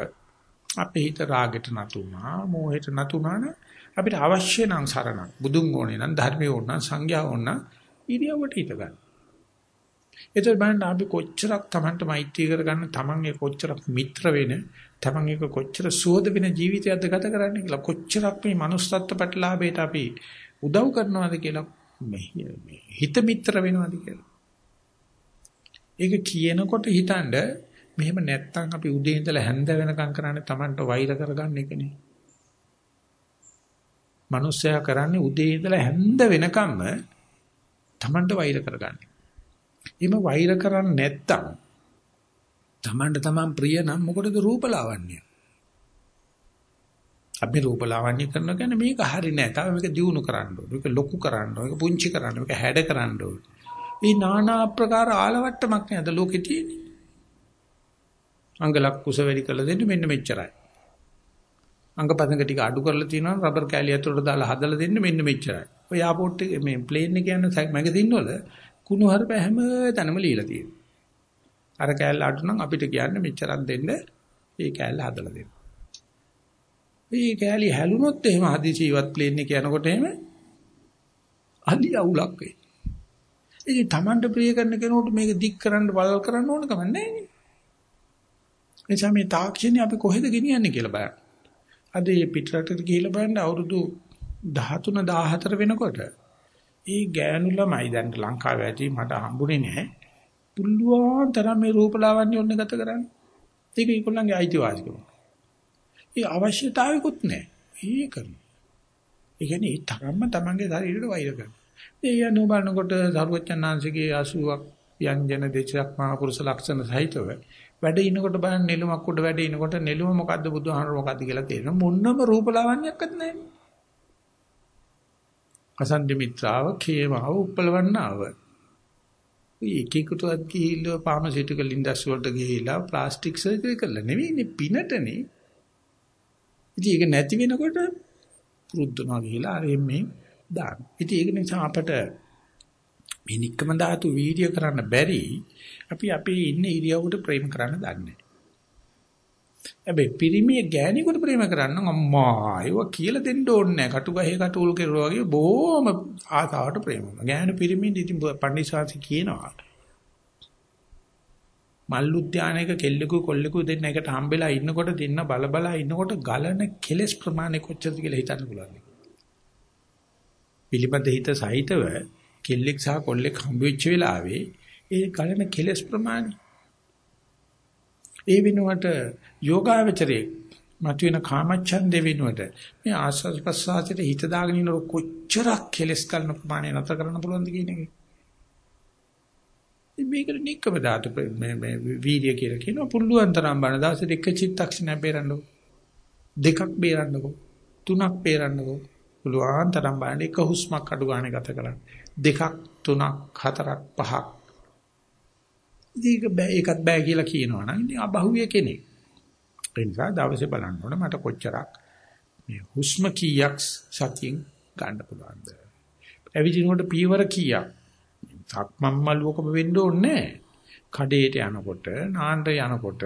අපේ හිත රාගෙට නතුනා, මෝහෙට නතුනා නම් අපිට අවශ්‍ය නම් සරණක්. බුදුන් ඕනේ නම්, ධර්මය ඕන නම්, සංඝයා ඕන නම් ඉරියව්වට හිත ගන්න. එතකොට බලන්න අපි කොච්චරක් Tamanට මෛත්‍රී කරගන්න Taman ඒ කොච්චරක් මිත්‍ර වෙන Taman එක කොච්චර සුවද වෙන ජීවිතයක්ද ගත කරන්නේ කියලා කොච්චරක් මේ manussත්ත්ව ප්‍රතිලාභයට අපි උදව් කරනවද කියලා හිත මිත්‍ර වෙනවද කියලා. ඒක කියනකොට හිතනද මෙහෙම නැත්තම් අපි උදේ ඉඳලා හැන්ද වෙනකම් කරන්නේ Tamanට වෛර කරගන්න එකනේ. මිනිස්සයා කරන්නේ උදේ ඉඳලා හැන්ද වෙනකම්ම Tamanට වෛර කරගන්නේ. එහෙම වෛර කරන්නේ නැත්තම් Tamanට Taman ප්‍රිය නම් මොකටද රූපලාවන්‍ය? අපි රූපලාවන්‍ය කරනවා කියන්නේ මේක හරි නෑ. තව මේක දියුණු කරන්න ඕනේ. මේක ලොකු කරන්න ඕනේ. මේක පුංචි කරන්න ඕනේ. මේක හැඩ කරන්න ඕනේ. මේ নানা ආකාර ආලවට්ටමක් නේද ලෝකේ තියෙන්නේ. අංග ලක්කුස වැඩි කරලා දෙන්න මෙන්න මෙච්චරයි. අංග පදංග ටික අඩු කරලා තියෙනවා රබර් කෑලි ඇතුළට දාලා හදලා දෙන්න මෙන්න මෙච්චරයි. ඔය එයාපෝට් එකේ මේ ප්ලේන් එක යන මැගසින් වල කුණු හරප හැම තැනම লীලා තියෙනවා. අර කෑල්ල අඩු නම් අපිට කියන්නේ මෙච්චරක් දෙන්න ඒ කෑල්ල හදලා දෙන්න. මේ කෑලි හැලුනොත් එහෙම හදිසියවත් ප්ලේන් එක යනකොට එහෙම අලි අවුලක් වෙයි. ඉතින් Tamanට ප්‍රිය කරන කෙනෙකුට මේක දික් කරන්න බලල් කරන්න ඕන කම නැහැ නේ. එනිසා මේ තාක්ෂණي අපි කොහෙද ගෙනියන්නේ කියලා බලන්න. අද මේ පිටරටට ගිහිල්ලා බලන්න අවුරුදු 13 14 වෙනකොට ඒ ගෑනු ළමයි දැන් ලංකාවේ ඇති මට හම්බුනේ නැහැ. පුළුවන් තරම් මේ රූපලාවන්‍ය ඔන්න ගත කරන්නේ. ඒක ඒගොල්ලන්ගේ අයිතිවාසිකම. ඒ අවශ්‍යතාවයකුත් නැහැ. ඒ කරනවා. ඒ කියන්නේ ඒ තරම්ම තමන්ගේ ශරීරයට වෛර කරනවා. ඒ යන බලනකොට සරුවචනාංශගේ 80ක් යන්ජන දෙචක් මහා පුරුෂ ලක්ෂණ සහිතව වැඩ ඉනකොට බලන්න නෙළුමක් උඩ වැඩ ඉනකොට නෙළුම මොකද්ද බුදුහාමර මොකද්ද කියලා තේරෙනවා. මොන්නම රූපලාවන්‍යයක්වත් නැහැ. අසන්දි මිත්‍රාව කේමාව උප්පලවන්නාව. එකෙකුටවත් ගිහිල්ලා ෆාමසිටිකල් ඉන්ඩස්ට්‍රි වලට ගිහිල්ලා ප්ලාස්ටික් සර්ජරි කරලා නෙවෙයිනේ පිනටනේ. ඉතින් ඒක නැති වෙනකොට පුරුද්දනවා ගිහිලා අර මේ දාන. ඉතින් ඒක නිසා අපට මේ නික්කම ධාතු වීර්ය කරන්න බැරි අපි අපේ ඉන්න ඉරියව්වට ප්‍රේම කරන්න දන්නේ හැබැයි පිරිමිය ගෑණියෙකුට ප්‍රේම කරන්න අම්මා ඒව කියලා දෙන්න ඕනේ නැහැ. කටු ගහේ කටුල් කෙරුවා වගේ බොහොම ආසාවට ප්‍රේම කරනවා. ගෑණි පිරිමින් ඉතින් පණ්ඩිතසාසි කියනවා. මල් උද්‍යානයක කෙල්ලෙකු කොල්ලෙකු දෙන්න එකට හම්බෙලා ඉන්නකොට දෙන්න බල බලා ඉන්නකොට ගලන කෙලස් ප්‍රමාණය කොච්චරද කියලා හිතන්න පුළුවන්. පිළිපද හිත සහිතව කෙල්ලෙක් සහ කොල්ලෙක් හම්බ වෙච්ච වෙලාවේ ඒ ගලන කෙලස් ප්‍රමාණය ඒ වෙනුවට යෝගාවචරයේ මතුවෙන කාමච්ඡන්දේ වෙනුවට මේ ආස්වාද ප්‍රසආසයට හිත දාගෙන ඉන්න කොච්චරක් කෙලස් ගන්න ප්‍රමාණය නතර කරන්න පුළුවන්ද කියන එක. මේකට නික්කම ධාතු මේ මේ වීර්ය කියලා කියනවා. පුළුවන් තරම් බණ දවසට එක චිත්තක්ෂණයක් බේරන්නකො. දෙකක් බේරන්නකො. තුනක් බේරන්නකො. පුළුවන් තරම් බණ එක හුස්මක් අඩු ගන්න ගත කරන්න. දෙකක් තුනක් හතරක් පහක්. ඉතින් ඒකත් බෑ කියලා කියනවා නම් ඉතින් අබහුවිය කෙනෙක්. ඒ නිසා දවසේ බලන්න ඕනේ මට කොච්චරක් මේ හුස්ම කීයක් සතියෙන් ගන්න පුළුවන්ද? ඇවිදිනකොට පීවර කීයක්? සක්මන් මල්ුවකම වෙන්න ඕනේ කඩේට යනකොට නාන්න යනකොට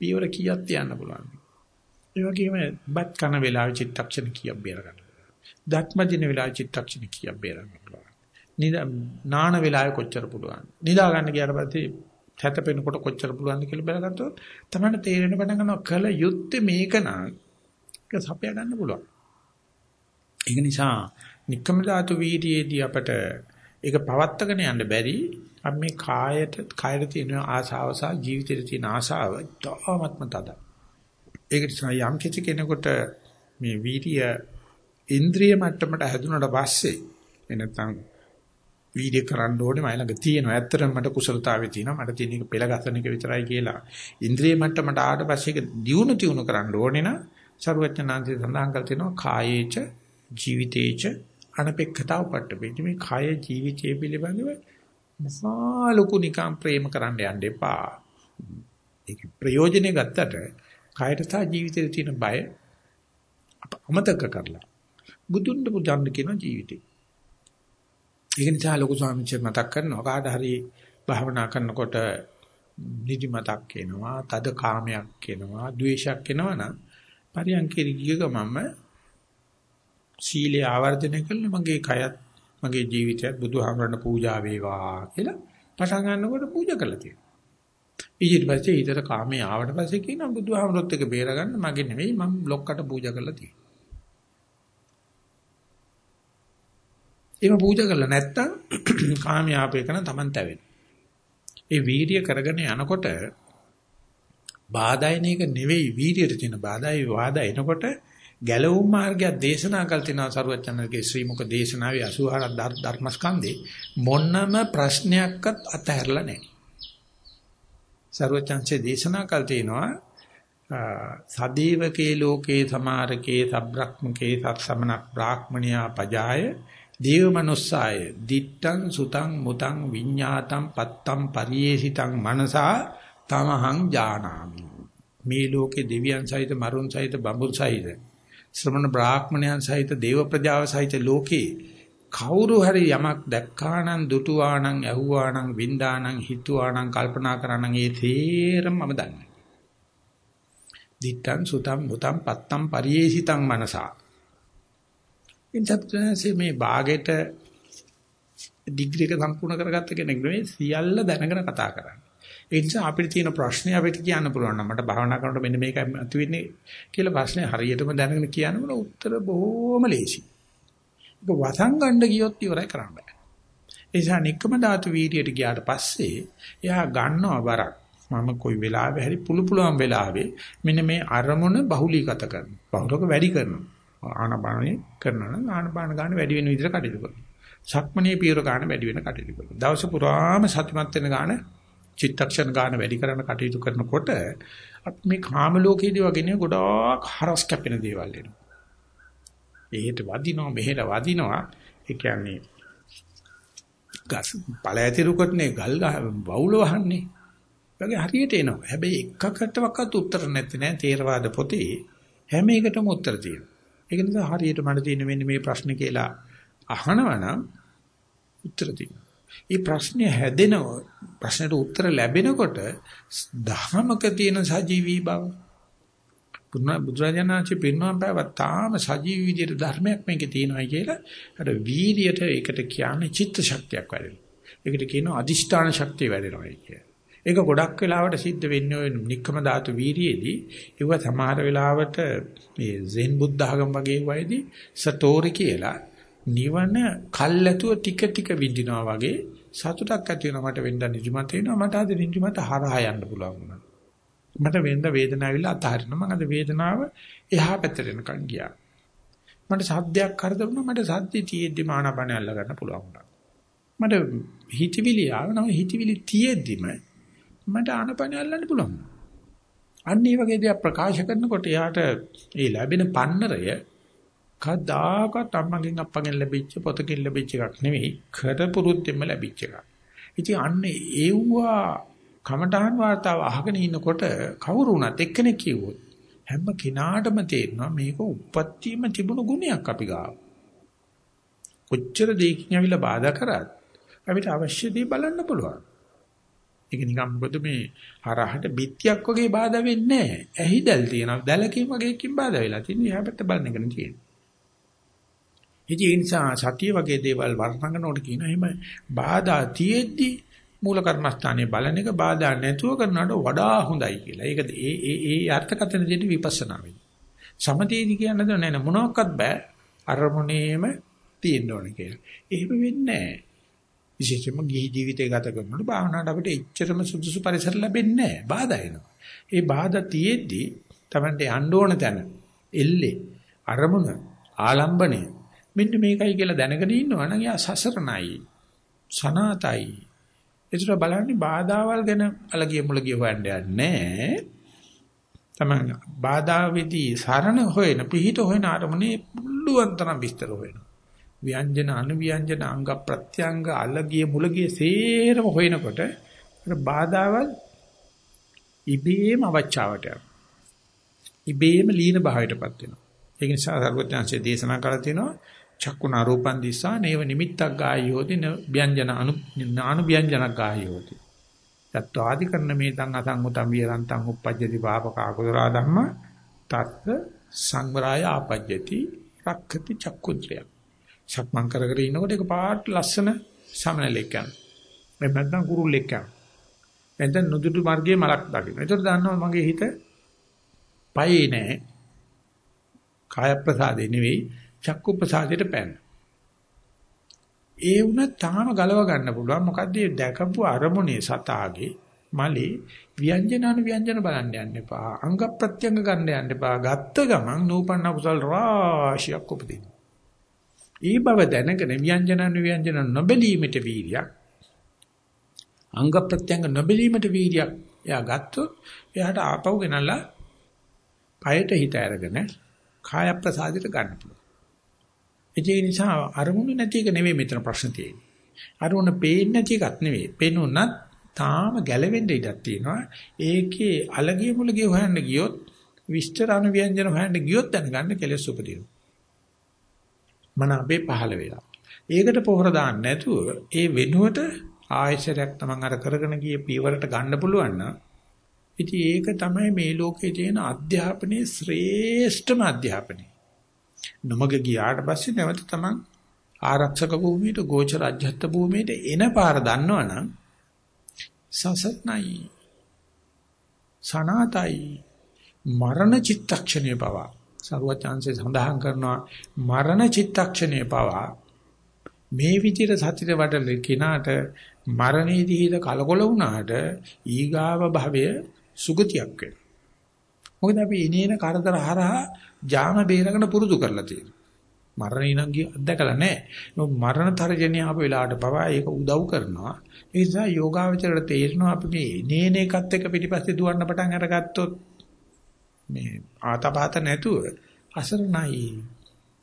පීවර කීයක් තියන්න පුළුවන් ඒ වගේම බත් කන වෙලාවේ චිත්තක්ෂණ කීයක් බේර ගන්න දත්ම දින වෙලාවේ චිත්තක්ෂණ කීයක් බේර ගන්න පුළුවන් නිදා නාන වෙලාවේ කොච්චර පුළුවන් නිදා ගන්න ගියාට පස්සේ හැතපෙනකොට කොච්චර පුළුවන්ද කියලා බලගත්තොත් තමයි තේරෙන පටන් ගන්නවා කල යුත්තේ මේක නම් ඒක සපයා ගන්න පුළුවන්. ඒක නිසා නික්කම ධාතු වීර්යයේදී අපට ඒක පවත්තගෙන යන්න බැරි අපි මේ කායට කායට තියෙන ආශාව සහ ජීවිතේ තියෙන ආශාව තාමත්ම තද. ඒක නිසා යම් කිසි කෙනෙකුට මේ වීර්ය ඉන්ද්‍රිය මට්ටමට හැදුනට පස්සේ එනතම් වීඩිය කරන්න ඕනේ මයි ළඟ තියෙනවා. ඇත්තටම මට කුසලතාවය තියෙනවා. මට තියෙන එක පෙළගසන එක විතරයි කියලා. ඉන්ද්‍රිය මට්ටමට ආවට පස්සේ ඒක දියුණු තියුණු කරන්න ඕනේ නම් ਸਰවඥාන්ති සඳහන් කර තිනවා කායේච ජීවිතේච අනපේක්ෂතාව පට්ටපෙච්ච මේ කාය ජීවිතයේ පිළිබඳව මහා ලොකු නිකම් ප්‍රේම කරන්න යන්න එපා. ඒක ප්‍රයෝජනෙ ගත්තට කායට සහ ජීවිතේ තියෙන බය අමතක කරලා බුදුන් දුන්න කියන ජීවිතේ ඒක නිසා ලොකු ස්වාමීන් වහන්සේ මතක් කරනවා කාට හරි භාවනා කරනකොට නිදි මතක් එනවා, තද කාමයක් එනවා, ද්වේෂයක් එනවා නම් පරියන්කේ ගිය ගමම සීලය ආවර්ජනය කළා මගේ කයත් මගේ ජීවිතයත් බුදුහාමරණ පූජා වේවා කියලා පටන් ගන්නකොට පූජා කළා තියෙනවා. ඊට පස්සේ ඊතර කාමයේ ආවට පස්සේ කියනවා බුදුහාමරොත් එක බේරගන්න මගේ නෙවෙයි මම ලොක්කට පූජා කරලා තියෙනවා. එහෙම පූජා කරලා නැත්තම් කාමයාපේකන Taman තැවෙන. ඒ වීර්ය කරගෙන යනකොට බාධායින එක නෙවෙයි වීර්යයට තියෙන බාධායි වාදා එනකොට ගැලවුම් මාර්ගයක් දේශනා කළ තිනා සරුවචනගේ ශ්‍රී මුක දේශනාවේ 84 ධර්මස්කන්ධේ මොන්නම ප්‍රශ්නයක්වත් අතහැරලා නැහැ. සරුවචන්සේ දේශනා කළ තිනවා සදේවකේ ලෝකේ සමාරකේ සබ්‍රක්මකේ සත්සමනක් බ්‍රාහ්මණියා පජාය දේව මනුස්සාය දිත්තං සුතං මුතං විඤ්ඤාතං පත්තං පරියේසිතං මනසා තමහං ජානාමි මේ ලෝකේ දෙවියන් සහිත මරුන් සහිත බඹුන් සහිත ශ්‍රමණ බ්‍රාහ්මණයන් සහිත දේව ප්‍රජාව සහිත ලෝකේ කවුරු හරි යමක් දැක්කානම් දුටුවානම් ඇහුවානම් වින්දානම් හිතුවානම් කල්පනා කරානම් ඒ තේරම මම දන්නේ. දිත්තං සුතං මුතං පත්තං පරියේසිතං මනසා ඉන්සත්‍යසේ මේ ਬਾගෙට ඩිග්‍රී එක සම්පූර්ණ කරගත්ත කෙනෙක් නෙවෙයි සියල්ල දැනගෙන කතා කරන්නේ. ඒ නිසා අපිට තියෙන ප්‍රශ්නේ අපිට කියන්න පුළුවන් නම් මට භාවනා කරනකොට මෙන්න මේකයි මතුවෙන්නේ කියලා ප්‍රශ්නේ හරියටම දැනගෙන කියනකොට උත්තර බොහොම ලේසි. ඒක වසංගණ්ඩ ගියොත් ඉවරයි කරන්න බෑ. ඒ නිසා නික්කම ධාතු වීර්යයට ගියාට පස්සේ එයා ගන්නවා බරක්. මම කොයි වෙලාවෙ හරි පුළු පුළුවන් වෙලාවෙ මෙන්න මේ අරමුණ බහුලීගත කරනවා. බහුලක වැඩි කරනවා. ආනපානේ කරනවා නම් ආනපාන ගන්න වැඩි වෙන විදිහට කටයුතු කරනවා. සක්මණේ පියවර ගන්න වැඩි වෙන කටයුතු කරනවා. දවස පුරාම සතිමත් වෙන ගන්න චිත්තක්ෂණ ගන්න වැඩි කරන කටයුතු කරනකොට අපි මේ කාම ලෝකයේදී වගේ නේ ගොඩාක් හරස් කැපෙන දේවල් එනවා. එහෙට වදිනවා මෙහෙට වදිනවා ඒ කියන්නේ ගස් පළ ඇති රුකටනේ ගල් වවුල වහන්නේ. වගේ හරියට එනවා. හැබැයි එකකටවත් උත්තර නැති නෑ තේරවාද පොතේ හැම එකටම උත්තර තියෙනවා. ඒක නිසා හරියට මට තියෙන මෙන්න මේ ප්‍රශ්නේ කියලා අහනවනම් උත්තර තියෙනවා. මේ ප්‍රශ්නේ හැදෙන ප්‍රශ්නෙට උත්තර ලැබෙනකොට ධර්මක තියෙන සජීවී බව පුරුණ බුදුරජාණන්සේ පිරිනවම් පෑව තාම සජීවී විදියට ධර්මයක් මේකේ තියෙනවායි කියලා අර වීර්යයට ඒකට කියන්නේ චිත්ත ශක්තියක් වැඩෙනවා. ඒකට කියනවා අදිෂ්ඨාන ශක්තිය වැඩෙනවායි කියලා. ඒක ගොඩක් වෙලාවට සිද්ධ වෙන්නේ ඔය නික්කම ධාතු වීර්යයේදී ඒව සමහර වෙලාවට මේ සෙන් බුද්ධ ආගම වගේ වයිදී සතෝරි කියලා නිවන කල්ැතුව ටික ටික විඳිනවා වගේ සතුටක් ඇති වෙනවා. මට වෙන්න නිදිමත වෙනවා මට අද නිදිමත හරහා යන්න පුළුවන් වුණා. මට වෙන්න වේදනාව ඇවිල්ලා අතහරිනවා මම අද වේදනාව එහා පැත්තට එනකන් ගියා. මට සද්දයක් කරදර වුණා මට සද්දේ තියෙද්දි මානපණ අල්ල ගන්න පුළුවන් වුණා. මට හිතවිලි ආවනම් හිතවිලි තියෙද්දිම මට ආනපණ අල්ලන්න පුළුවන් අන්න ඒ වගේ දේක් ප්‍රකාශ කරනකොට යාට ඒ ලැබෙන පන්නරය කවදාකවත් අම්මගෙන් අප්පගෙන් ලැබිච්ච පොතකින් ලැබිච්ච එකක් නෙවෙයි කරපුරුද්දෙම ලැබිච්ච එකක්. ඉතින් අන්න ඒවුවා කමඨාන් වාර්තාව අහගෙන ඉන්නකොට කවුරු වුණත් එක්කෙනෙක් කිව්වොත් හැම කෙනාටම තේරෙනවා මේක උප්පත්තියම තිබුණු ගුණයක් අපි ගාව. කොච්චර දෙයකින් ඇවිල්ලා බාධා කරත් අපිට අවශ්‍ය දේ බලන්න පුළුවන්. ඒක නිකන් මොකද මේ හරහට බිත්තියක් වගේ බාධා වෙන්නේ නැහැ. ඇහිදල් තියෙනවා. දැලකින් වගේ එකකින් බාධා වෙලා තියෙනවා. එහා පැත්ත බලන එකනේ තියෙන්නේ. ඉතින් ඒ නිසා සතිය වගේ දේවල් වර්ණනනකොට කියන එහෙම බාධා තියෙද්දි මූල කර්මස්ථානයේ බලන එක බාධා නැතුව කරනවට වඩා හොඳයි කියලා. ඒක ඒ ඒ ඒ අර්ථකථන දෙන්නේ විපස්සනා වෙයි. සමතේදී කියන්නේ නෑ නෑ මොනවත් බෑ අරමුණේම තියෙන්න ඕන කියලා. එහෙම වෙන්නේ නෑ. විශේෂයෙන්ම ගිහි ජීවිතය ගත කරනකොට භාවනාවට අපිට එච්චරම සුදුසු පරිසර ලැබෙන්නේ නෑ. බාධා එනවා. ඒ බාධා තියෙද්දි Tamante යන්න ඕන තැන එල්ලේ අරමුණ ආලම්බණය මෙන්න මේකයි කියලා දැනගෙන ඉන්නවා නම් එයා සසරණයි. සනාතයි. ඒතර බලන්නේ බාධාවල් ගැන අලගිය මුලගිය හොයන්න යන්නේ තමයි බාධාවේදී සරණ හොයන පිහිට හොයන අරමුණේ පුළුවන් තරම් විස්තර හොයනවා. ව්‍යංජන අනුව්‍යංජන අංග ප්‍රත්‍යංග අලගිය මුලගිය සේරම හොයනකොට අර බාධාවල් ඉබේම අවචාවට යනවා. ඉබේම ලීන භාවයටපත් වෙනවා. ඒක නිසා සර්වඥාන්සේ දේශනා කරලා තියෙනවා චක්කුණ රූපං දිස්සා නේව නිමිත්තක් ගායෝති ව්‍යංජන අනු ඥාන ව්‍යංජනක් ගායෝති තත්වාදි කරන මේ තං අසං උතම් විරන්තං උප්පජ්ජති පාපක අකුසලා ධම්ම තත්ත සංවරය ආපජ්ජති රක්ඛති චක්කුද්‍රය සක්මන් කර කර ඉනකොට ඒක පාට ලස්සන සමනලෙක් යන එහෙම නැත්නම් කුරුල්ලෙක් යන එතෙන් නුදුටු මාර්ගයේ මලක් දකින්න. ඒතර දන්නවා මගේ හිත පයේ නෑ. කාය ප්‍රසාදේ නෙවෙයි. චක්කු ප්‍රසාදයට පැන. ඒ වුණත් තාම ගලව ගන්න පුළුවන්. මොකද මේ දැකපු අරමුණේ සතාගේ මලේ ව්‍යංජන අනු ව්‍යංජන බලන්න යන්න එපා. අංග ප්‍රත්‍යංග ගන්න යන්න එපා. ගත්ත ගමන් නූපන්න කුසල් රාශියක් උපදින. ඒ බව දැනගෙන ව්‍යංජන අනු ව්‍යංජන නොබැලීමට වීර්යයක්. අංග ප්‍රත්‍යංග නොබැලීමට වීර්යයක්. එයා ගත්තොත් එයාට ආපහු ගෙනල්ලා කයට හිත අරගෙන කාය ප්‍රසාදයට ගන්න පුළුවන්. ඒ නිසා අරමුණු නැති එක නෙවෙයි මෙතන ප්‍රශ්න තියෙන්නේ. අරමුණ පේන්නේ නැති එකක් නෙවෙයි. පේනුනත් තාම ගැලවෙන්න ඉඩක් තියෙනවා. ඒකේ අලගිය මුලගිය හොයන්න ගියොත් විස්තර අනුව්‍යංජන හොයන්න ගියොත් දැනගන්න කෙලස් උපදිනවා. මන අපේ පහළ වෙලා. ඒකට පොහොර දාන්න නැතුව ඒ වෙනුවට ආයශරයක් තමන් අර කරගෙන ගිය පීවරට ගන්න පුළුවන් නම් ඉතින් ඒක තමයි මේ ලෝකේ තියෙන අධ්‍යාපනයේ ශ්‍රේෂ්ඨම අධ්‍යාපනය. නොමග ගියාට පස්සේ නැවත තමන් ආරක්ෂක භූමියට ගෝචර අධ්‍යත්ත භූමියට එන පාර දන්නවනම් සසත්නයි සනාතයි මරණ චිත්තක්ෂණය පවා. සරුවචාන්සේ සඳහන් කරනවා මරණ චිත්තක්ෂණය පවා. මේ විදිහට සතිත වඩල කිනාට මරණයේදී හිත කලකොල වුණාට ඊගාව භවය සුගතියක් වෙනවා. මොකද අපි ඉනේන කරදර හරහා ජාම බේරගෙන පුරුදු කරලා තියෙනවා. මරණින් ගිය අත්දකලා නැහැ. නෝ මරණ තරජනිය ආපු වෙලාවට පවා ඒක උදව් කරනවා. ඒ නිසා යෝගාවචරයට තේරෙනවා අපි මේ නේන එකත් එක්ක පිටිපස්සේ දුවන්න පටන් අරගත්තොත් මේ ආතපాత නැතුව අසරණයි.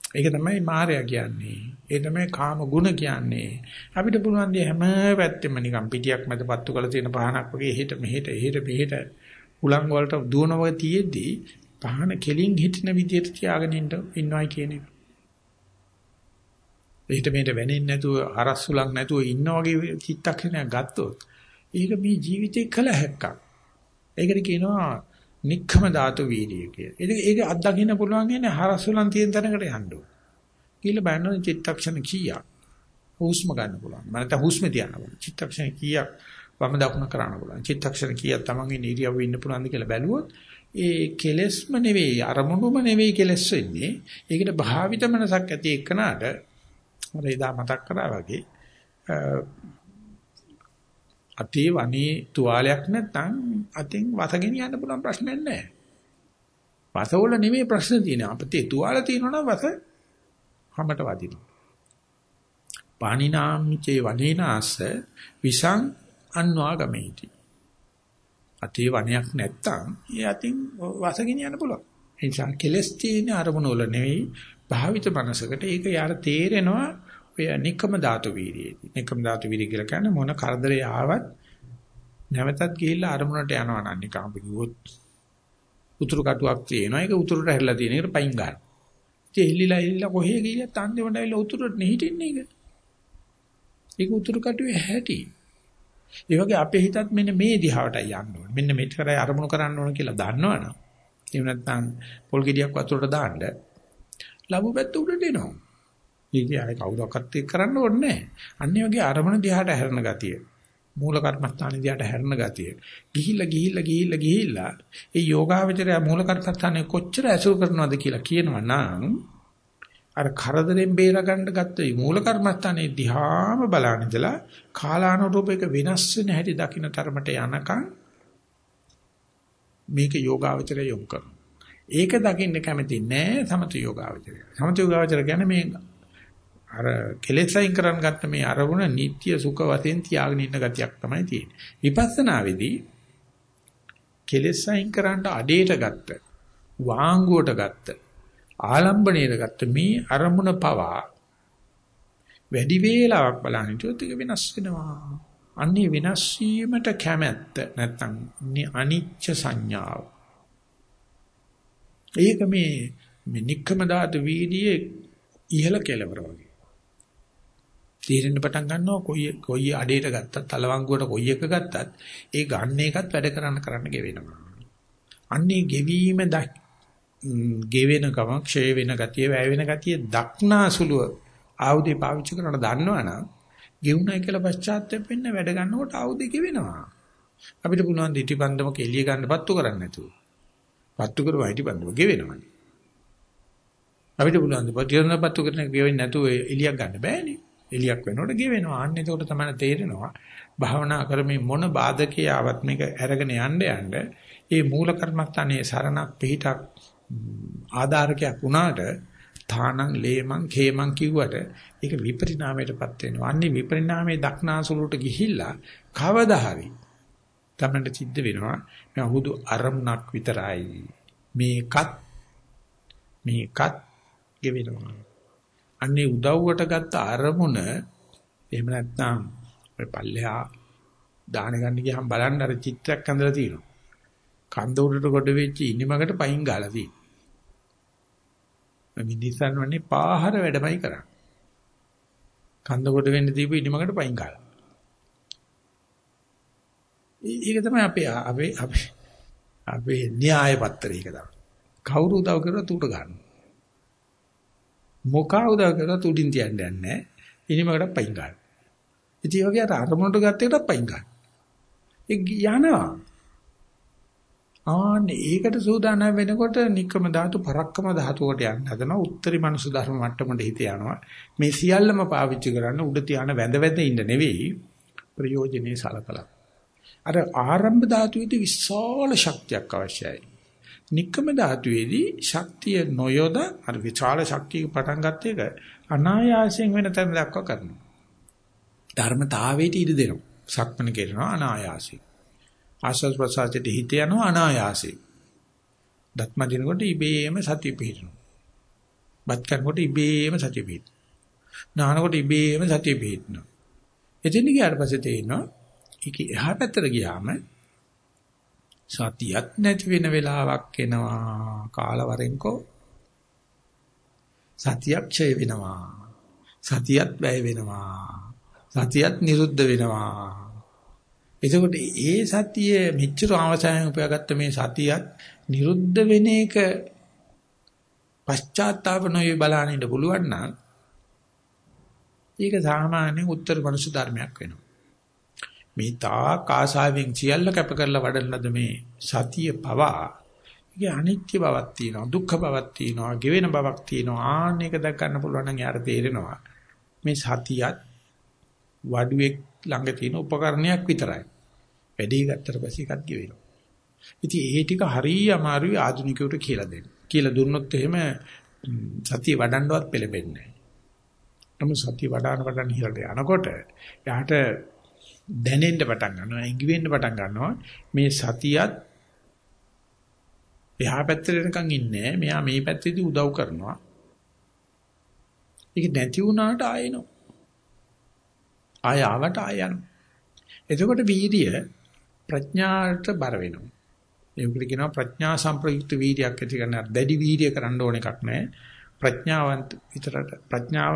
ඒක තමයි මායя කියන්නේ. ඒ තමයි කාම ගුණ කියන්නේ. අපිට පුළුවන් දී හැම පැත්තෙම නිකන් පිටියක් මැද පත්තු කරලා තියෙන පහනක් වගේ එහෙට මෙහෙට එහෙට මෙහෙට උලංග වලට දුවන වගේ තියෙද්දි පහන කෙලින් හිටින විදියට තියාගෙන ඉන්නවයි කියන එක. එහෙට මෙහෙට වෙන්නේ නැතුව අරස්සුලක් නැතුව ඉන්න වගේ චිත්තක්ෂණයක් ගත්තොත් ඒක මේ ජීවිතේ කළ හැක්කක්. ඒකට කියනවා නික්ඛම ධාතු වීර්යය කියලා. ඒක ඒක අත්දකින්න පුළුවන් කියන්නේ හරස්සුලන් තියෙන තැනකට යන්න ඕන. කියලා බලන්න චිත්තක්ෂණ කීයක් හුස්ම ගන්න පුළුවන්. මම නැත්නම් හුස්ම තියන්න පුළුවන්. චිත්තක්ෂණ කීයක් වම දකුණ කරන්න පුළුවන්. චිත්තක්ෂණ කීයක් තමන්ගේ ඉරියව්වෙ ඉන්න පුළුවන්ද කියලා බැලුවොත් ඒ කෙලෙස්ම නෙවෙයි අරමුණුම නෙවෙයි කෙලස් වෙන්නේ. ඒකට භාවිත මනසක් ඇති එක්කනට අර එදා මතක් කරා වගේ අතේ වනේ තුවාලයක් නැත්නම් අතෙන් වසගෙන යන්න පුළුවන් ප්‍රශ්නයක් නැහැ. වසවල නෙමෙයි ප්‍රශ්න තියෙන්නේ. අපතේ තුවාල තියෙනවා නම් වස හැමත වදිනවා. පාණිනාම්චේ වනේනාස විසං අන්වාගමේති. අතේ වනයක් නැත්තම් ඒ අතින් වසගෙන යන්න පුළුවන්. ඒ නිසා කෙලස් තියෙන අරමුණ වල නෙවෙයි භාවිත මනසකට ඒක යාර තේරෙනවා ඔය නික්කම ධාතු වීර්යයේදී. නික්කම ධාතු වීර්ය කියලා කියන්නේ මොන කරදරේ ආවත් නැවතත් ගිහිල්ලා අරමුණට යනවා නම් නිකන් අපි කිව්වොත් උතුරු කටුවක් තියෙනවා. ඒක උතුරට හැරිලා තියෙන එකට පයින් ගන්න. ඉතින් එල්ලිලා එල්ලිලා කොහේ ගියත් අන්තිමට ඇවිල්ලා උතුරට නෙහිටින්නේ ඒක. ඒක උතුරු කටුවේ හැටි. ඒ වගේ අපේ හිතත් මෙන්න මේ දිහාවටයි යන්න ඕනේ. මෙන්න මෙච්චරයි අරමුණු කරන්න ඕන කියලා දන්නවනම් එහෙම නැත්නම් පොල් ගෙඩියක් වතුරට දාන්න ලැබු පැත්ත උඩට එනවා. ඒක ආයේ කවුරක්වත් ඒක කරන්න ඕනේ නැහැ. අන්නේ වගේ අරමුණ දිහාට හැරෙන ගතිය. මූල කර්මස්ථාන දිහාට හැරෙන ගතිය. ගිහිල්ලා ගිහිල්ලා ගිහිල්ලා ගිහිල්ලා ඒ යෝගාවචරය මූල කර්මස්ථානේ කොච්චර ඇසුරු කරනවද කියලා කියනවා නම් අර කරදරෙන් බේර ගන්න ගත්ත මූල කර්මස්ථානේ දිහාම බලන ඉඳලා කාලානුරූපයක වෙනස් වෙන හැටි දකින්න තරමට යනකම් මේක යෝගාවචරය යොමු කරනවා. ඒක දකින්න කැමති නෑ සමත යෝගාවචරය. සමත යෝගාවචර කියන්නේ මේ අර කෙලෙසයින් කරන් ගත්ත මේ අරමුණ නিত্য සුඛ වශයෙන් තියාගෙන ඉන්න ගතියක් තමයි තියෙන්නේ. විපස්සනාවේදී කෙලෙසයින් කරන්ට අඩේට ගත්ත වාංගුවට ගත්ත ආලම්බණයට ගත්ත මේ අරමුණ පවා වැඩි වේලාවක් බලන විට ඒක වෙනස් වෙනවා. අන්නේ වෙනස් වීමට කැමැත්ත නැත්තම් අනිච්ච සංඥාව. ඒක මේ මේ නික්කම ධාතු වීදියේ ඉහළ කෙලවර වගේ. තීරෙන්න පටන් ගන්නවා කොයි කොයි අඩේට ගත්තත් තලවංගුවට කොයි එක ගත්තත් ඒ ගන්න එකත් වැඩ කරන්න කරන්න ගෙවෙනවා. අන්නේ ගෙවීම ගෙවෙන ගම ක්ෂය වෙන ගතිය වැය වෙන ගතිය දක්නාසුලුව ආයුධය පාවිච්චි කරන දන්නවනම් ගෙවුණයි කියලා පශ්චාත්තාප වෙන්න වැඩ ගන්නකොට ආයුධය ගෙවෙනවා. අපිට පුළුවන් දිටිබන්දමක එළිය ගන්න පත්තු කරන්න නැතුව. පත්තු කරුවා හිටිබන්දම ගෙවෙනවනේ. අපිට පුළුවන් දිටිබන්දම පත්තු කරන ගෙවෙන්නේ නැතුව එළියක් ගන්න බෑනේ. එලියක් වෙනකොට ගෙවෙනවා. අන්න එතකොට තමයි තේරෙනවා. භාවනා කරමින් මොන බාධකේ ආවත් මේක අරගෙන යන්න යන්න ඒ මූල කර්මස්ථානයේ සරණක් පිහිටක් ආධාරකයක් වුණාට තානං ලේමං khේමං කිව්වට ඒක විපරිණාමයටපත් වෙනවා. අන්නේ විපරිණාමයේ දක්නාසුලට ගිහිල්ලා කවදා හරි තමන්ට සිද්ධ වෙනවා මේ හුදු අරමුණක් විතරයි. මේකත් මේකත් ගෙවෙනවා. අන්නේ උදව්වට ගත්ත අරමුණ එහෙම නැත්නම් ඔය පල්ලෙහා දාන ගන්න ගියහම බලන්න අර චිත්‍රයක් අඳලා තියෙනවා. කන්ද උඩට කොට වෙච්ච ඉනිමකට පයින් ගාලා තියෙනවා. මිනිස්සන් වන්නේ පාහර වැඩමයි කරන්නේ. කන්ද කොට වෙන්න දීපු ඉනිමකට පයින් ගාලා. ඒක තමයි අපේ අපේ අපේ අපේ න්‍යාය පත්‍රය ඒක තමයි. කවුරු උදව් කරුවත් උඩ ගන්නවා. මොකා උදව් කරලා තුඩින් තියන්න යන්නේ නැහැ. ඉනිමකට පයින් ගන්න. ඉතින් වගේ අර අරමුණට ගත්ත එකටත් පයින් ගන්න. ඒ යනවා. ආන්නේ ඒකට සූදානම් වෙනකොට නික්කම ධාතු පරක්කම ධාතුවට යන්න හදනවා. උත්තරී මනුස්ස ධර්ම මට්ටමට හිත යනවා. මේ සියල්ලම පාවිච්චි කරන්න උඩ තියාන වැඳ වැඳ ඉන්න නෙවෙයි ප්‍රයෝජනේ සලකලා. අර ආරම්භ ධාතුවේදී විශාල ශක්තියක් අවශ්‍යයි. නික්කම ධාතුවේදී ශක්තිය නොයොද අර විචාල ශක්තිය පටන් ගත්ත එක අනායාසයෙන් වෙන තැන දක්වා කරනවා. ධර්මතාවයට ඉඩ දෙනවා. සක්මන කරනවා අනායාසයෙන්. ආස්වාද ප්‍රසආසයට හිත යනවා අනායාසයෙන්. දත්ම දිනකොට ඉබේම සතිය පිහිටනවා. බත් කරනකොට ඉබේම සතිය පිහිටනවා. නානකොට ඉබේම සතිය පිහිටනවා. එතන ගියාට පස්සේ තේිනවා ඒක එහා පැත්තට ගියාම සතියක් නැති වෙන වෙලාවක් එනවා කාලවරෙන්කෝ සතියක් ඡය වෙනවා සතියත් වැය වෙනවා සතියත් නිරුද්ධ වෙනවා එතකොට ඒ සතිය මෙච්චර අවසානයෙන් උපයාගත්ත මේ සතියත් නිරුද්ධ වෙන එක පශ්චාත්තාප නොවේ බලන්න ඉන්න පුළුවන් නම් ඒක සාමාන්‍යයෙන් උත්තර මනුෂ්‍ය ධර්මයක් වෙනවා. මේ තා කාසාවෙන් සියල්ල කැප කරලා වඩන ලද මේ සතිය පවා ඒකේ අනිත්‍ය බවක් තියෙනවා දුක්ඛ බවක් තියෙනවා ගෙවෙන බවක් තියෙනවා ආන්න එක දැක් ගන්න පුළුවන් නම් යාර තේරෙනවා මේ සතියත් වඩුවෙක් ළඟ තියෙන උපකරණයක් විතරයි වැඩි ගත්තට පස්සේ එකක් ගෙවෙනවා ඉතින් ඒ ටික හරිය අමාරුයි ආධුනිකයට කියලා දෙන්න කියලා දුන්නොත් එහෙම සතිය වඩන්නවත් පෙළඹෙන්නේ නැහැ නමුත් සතිය වඩාන වඩාන ඉහළට යනකොට යාට දැනෙන්න පටන් ගන්නවා ඉඟි වෙන්න පටන් ගන්නවා මේ සතියත් එහා පැත්තට එනකන් ඉන්නේ මෙයා මේ පැත්තේදී උදව් කරනවා. ඒක නැති වුණාට ආයෙනෝ. ආය ආවට ආය යනවා. එතකොට වීර්ය ප්‍රඥාට බර වෙනවා. ඒකට කියනවා ප්‍රඥා සම්ප්‍රයුක්ත වීර්යයක් ඇති කරන්න දැඩි වීර්ය කරන්න ඕන එකක් නැහැ. ප්‍රඥාවන්ත විතරට ප්‍රඥාව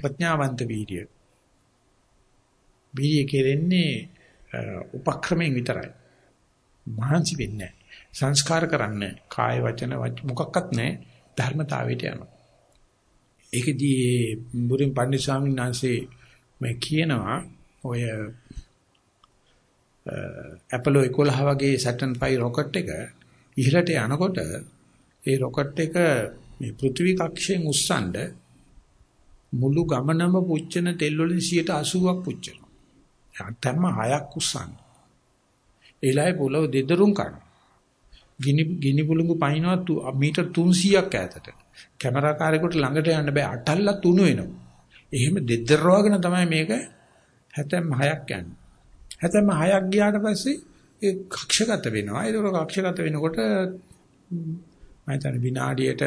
ප්‍රඥාවන්ත වීර්ය. වීර්ය කෙරෙන්නේ උපක්‍රමයෙන් විතරයි. මහන්සි වෙන්නේ සංස්කාර කරන්නේ කාය වචන මොකක්වත් නැහැ ධර්මතාවයට යනවා. ඒකදී බුරින් පණ්ඩිත ස්වාමීන් වහන්සේ මේ කියනවා ඔය ඇපලෝ 11 වගේ Saturn 5 රොකට් එක ඉහළට යනකොට ඒ රොකට් එක මේ පෘථිවි කක්ෂයෙන් උස්සනද මුළු ගමනම පුච්චන තෙල් වලින් 80ක් පුච්චනවා. යන්තම්ම 6ක් උස්සන්නේ. ඒලයි පොළව දෙදරුම් කරනවා. ගිනි ගිනි පුළඟු පයින්නවා මීටර් 300ක් ඈතට. කැමරාකාරයෙකුට ළඟට යන්න බෑ අටල්ලා තුණු වෙනවා. එහෙම දෙදරවගෙන තමයි මේක 76ක් යන්නේ. 76ක් ගියාට පස්සේ ඒ කක්ෂගත වෙනවා. ඒක කක්ෂගත වෙනකොට මම හිතන්නේ විනාඩියට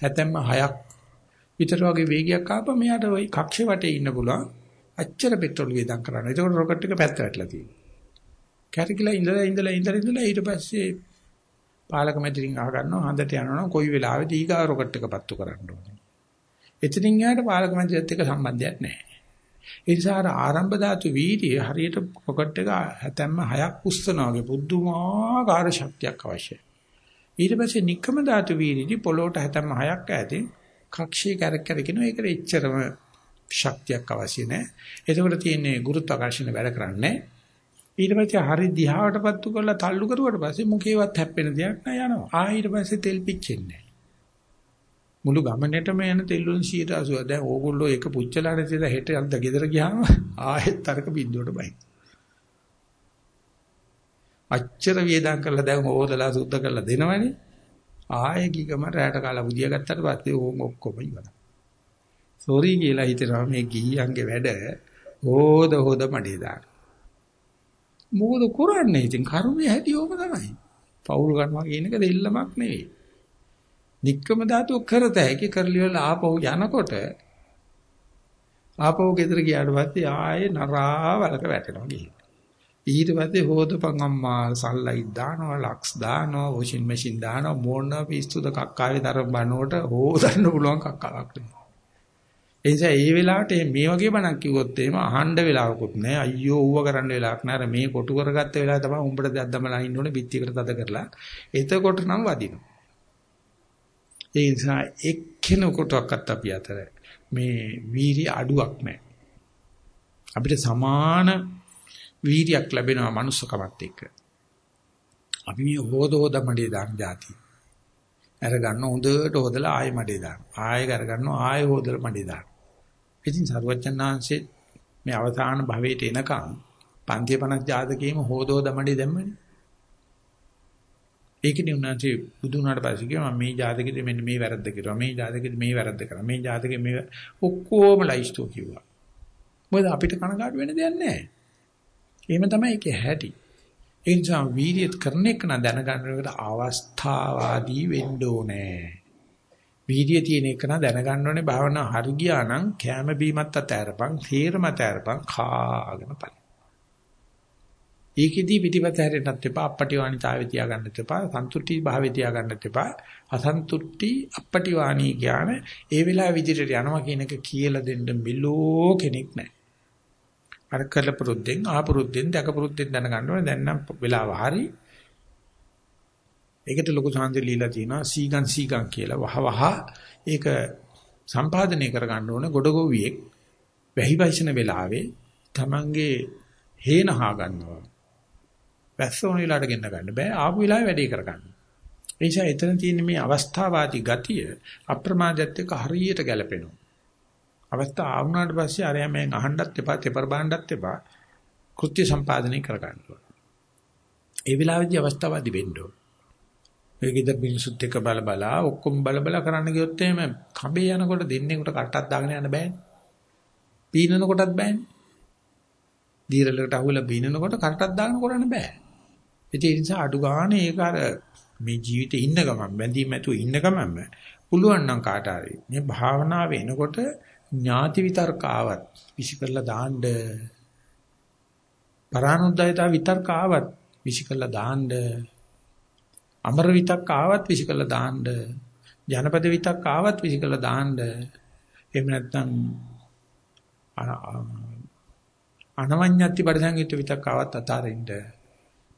76ක් විතර වගේ වේගයක් ආපම මෙයාට ওই කක්ෂ වටේ ඉන්න පුළුවන්. අච්චර පෙට්‍රල් වේදම් කරන්න. ඒකෝට රොකට් එක පැත්ත වැටලා තියෙනවා. කැරකිලා ඉඳලා ඉඳලා ඉඳලා ඉඳලා ඊට පස්සේ පාලක මැදිරින් අහ ගන්නවා හඳට යනවා කොයි වෙලාවෙද ඊගා රොකට් එක පත්තු කරන්න ඕනේ. එතනින් යාට පාලක මැදිරියත් එක්ක සම්බන්ධයක් නැහැ. ඒ නිසා අර ආරම්භ ධාතු වීර්යය හරියට රොකට් එක හැතැම්ම හයක් උස්සනවා වගේ පුදුමාකාර ශක්තියක් අවශ්‍යයි. ඊට පස්සේ නික්කම ධාතු වීර්යදී පොළොවට හැතැම්ම හයක් ඈතින් කක්ෂයේ කැරක් කැරකින ඒකට එච්චරම ශක්තියක් අවශ්‍ය නැහැ. එතකොට තියෙන්නේ ගුරුත්වාකර්ෂණ වැඩ කරන්නේ නැහැ. ඊට පස්සේ හරි දිහාවට පත්තු කරලා තල්ලු කරුවට පස්සේ මුකේවත් හැප්පෙන දෙයක් නෑ යනවා. ආ ඊට පස්සේ තෙල් පිච්චෙන්නේ මුළු ගමනේටම යන තෙල් වලින් 180 දැන් ඕගොල්ලෝ එක පුච්චලා නැතිද හෙට යන්න ගෙදර ගියාම ආයෙත් තරක බින්දුවට බයි. අච්චර වේදම් කරලා දැන් හොදලා සුද්ධ කරලා දෙනවනේ. ආයෙ ගිගම රැට කාලා බුදියා ගත්තට පස්සේ ඕම් ඔක්කොම ඉවරයි. සෝරි කියලා හිතනවා මේ ගිහියන්ගේ වැඩ හොද හොද මඩේ දාන. මොකද කරන්නේ ඉතින් කර්මයේ හැටි ඕක තමයි. පෞල් ගන්නවා කියන එක දෙල්ලමක් නෙවෙයි. නික්කම ධාතුව කරත හැකි කරලිවල ආපහු යනකොට ආපහු ගෙදර ගියාට පස්සේ ආයේ නරාවලක වැටෙනවා ගිහින්. ඊට පස්සේ හොදපන් අම්මා සල්ලයි දානවා ලක්ස් දානවා වොෂින් මැෂින් දානවා මොන පිස්සුද කක්කාවේ තරම් බනකොට හොදන්න පුළුවන් කක්කාවක් නෙවෙයි. ඒ නිසා ඒ වෙලාවට මේ වගේ බණක් කිව්වොත් එහෙම අහන්න වෙලාවකුත් නැහැ. අයියෝ ඌව කරන්න වෙලාවක් නැහැ. අර මේ කොටු කරගත්ත වෙලාව තමයි උඹට දෙයක් දමලා ඉන්න ඕනේ පිටියකට තද කරලා. එතකොට නම් වදිනවා. ඒ නිසා එක්කෙනෙකුටවත් අපි අතර මේ වීර්ය අඩුවක් නැහැ. අපිට සමාන වීර්යයක් ලැබෙනවා manussකමත් එක්ක. අපි මේ හොද හොද මඩේ දාන જાති. අර ගන්න හොඳට හොදලා ආයෙ මඩේ දාන. ආයෙ කර ගන්නවා ආයෙ හොදලා මඩේ දාන. ඉතින් සරුවචනාංශේ මේ අවසාන භවයට එනකම් පන්තිය 50 ජාතකයේම හොදෝ දමඩේ දැම්මනේ. ඒකනේ උන්වහන්සේ බුදු වුණාට පස්සේ කියනවා මේ ජාතකෙදි මෙන්න මේ වැරද්ද කරා මේ ජාතකෙදි මේ වැරද්ද කරා මේ ජාතකෙ මේ ඔක්කොම ලයිස්ට්ෝ කිව්වා. මොකද අපිට කනගාටු වෙන්න දෙයක් නැහැ. එහෙම තමයි ඒකේ හැටි. ඒ නිසා වීර්යත් කරන එක න දැනගන්නකොට අවස්ථාවාදී වෙන්න ඕනේ. වීර්යය තියෙන එක නා දැනගන්න ඕනේ භාවනා හරි ගියා නම් කැම බීමත් අතෑරපන්, තීරම අතෑරපන් කාගෙන පල. ඒකෙදී පිටිපත හැරෙන්නත් එපා අපටිවාණිතාවය තියාගන්නත් එපා සන්තුට්ටි භාවය තියාගන්නත් එපා. අසන්තුට්ටි අපටිවාණී ඥාන ඒ වෙලාව විදිහට යනවා කියන එක කියලා දෙන්න මෙලෝ කෙනෙක් නැහැ. අර කළ පුරුද්දෙන් ආපුරුද්දෙන් දැක පුරුද්දෙන් දැනගන්න ඕනේ. දැන් නම් වෙලාව හරි. ඒකට ලොකු සාන්ති ලීලා තියෙනවා සීගන් සීගන් කියලා. වහ වහ ඒක සම්පාදනය කරගන්න ඕනේ ගොඩගොවියෙක් වැහි වයිසන වෙලාවේ Tamange හේනහා ගන්නවා. වැස්ස ඕන වෙලාවට ගෙන්න ගන්න බෑ ආපු වෙලාවේ වැඩේ කරගන්න. ඒ නිසා එතන තියෙන මේ අවස්ථාවාදී ගතිය අප්‍රමාදයට එක්ක හරියට ගැලපෙනවා. අවස්ථාව ආවුනාට පස්සේ අරයා මෙන් අහන්නත් එපා, තෙපර බාන්නත් එපා. කෘත්‍ය සම්පාදනය කරගන්න ඕන. ඒ වෙලාවේදී අවස්ථාවාදී වෙන්න ඕන. මේකෙද මිනිසුත් එක්ක බල බලා ඔක්කොම බල බල කරන්න ගියොත් එහෙම කඹේ යනකොට දෙන්නෙකුට කටක් දාගෙන යන්න බෑනේ. පීනන කොටත් බෑනේ. දීරලකට අහුවලා බිනනකොට කටක් දාගෙන කරන්න බෑ. ඒ නිසා අඩු ගානේ ඒක අර මේ ජීවිතේ ඉන්න ගමන් බැඳීම් ඇතුව ඉන්න ගමන්ම පුළුවන් නම් කාට හරි මේ භාවනාව එනකොට ඥාති විතර්ක ආවත් විසි කරලා දාන්න පරානුද්යතා විතර්ක ආවත් විසි කරලා දාන්න අමර විතක් ආවත් විසි කරලා දාන්න ජනපද විතක් ආවත් විසි කරලා දාන්න. එහෙම නැත්නම් අනවඤ්ඤත්ති පරිසංයුත් විතක් ආවත් අතාරින්න.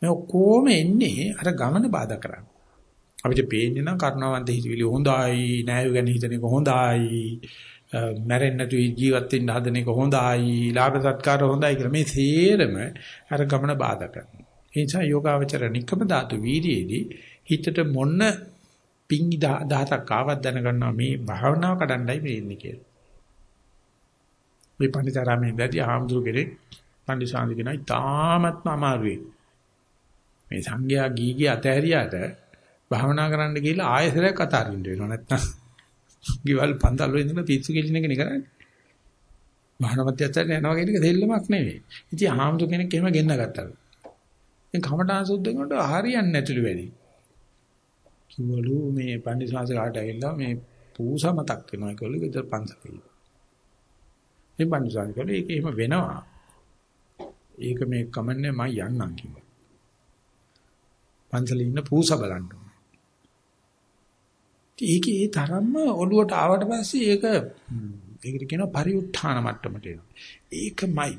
මේ ඔක්කොම එන්නේ අර ගමන බාධා කරන්නේ. අපිට පේන්නේ නම් කරුණාවන්ත හිතවිලි හොඳයි නෑයු ගැන හිතන එක හොඳයි මැරෙන්නේ නැතු ජීවත් වෙන්න හදන එක හොඳයි ලාභ සත්කාර හොඳයි කියලා මේ සේරම අර ගමන බාධා කරනවා. ඒ නිසා යෝගාවචර නිකම ධාතු වීර්යයේදී හිතට මොන පිංගි දහතක් ආවත් දැනගන්නවා මේ භාවනාව කඩන්නයි වෙන්නේ කියලා. මේ පණිතරාමේ ඉඳදී ආම්දුරු කෙනෙක් පණ්ඩිසාන්ති කෙනා ඉතාමත්ම අමාරුයි. මේ සංඝයා ගීගේ අතහැරියාට භාවනා කරන්න ගිහලා ආයෙසරයක් අතාරින්න වෙනවා නැත්තම් ගිවල් පන්තල් වල ඉඳලා පිස්සු කෙලින එක නේ කරන්නේ. භාවනාවත් යත්තට යනවා කියන එක දෙල්ලමක් නෙවෙයි. ඉතින් ආම්දුරු කෙනෙක් එහෙම ගෙන්න ගත්තා. දැන් කමඨාන් සුද්ධ කරනකොට හරියන්නේ නැතුළු වැඩි. කිව්වලු මේ පණ්ඩිසාන්ති කාට ඇවිල්ලා මේ පූසා මතක් වෙනවා කියලා විතර පන්සලේ. මේ බණ්ඩසාරි කළේ ඒක එහෙම වෙනවා. ඒක මේ කමන්නේ මම යන්නම් කිව්වා. පන්සලේ ඉන්න පූස බලන්න. ඒකේ ඒ තරම්ම ඔළුවට ආවට පස්සේ ඒක ඒකට කියනවා පරිඋත්ථාන මට්ටමට එනවා. ඒකමයි.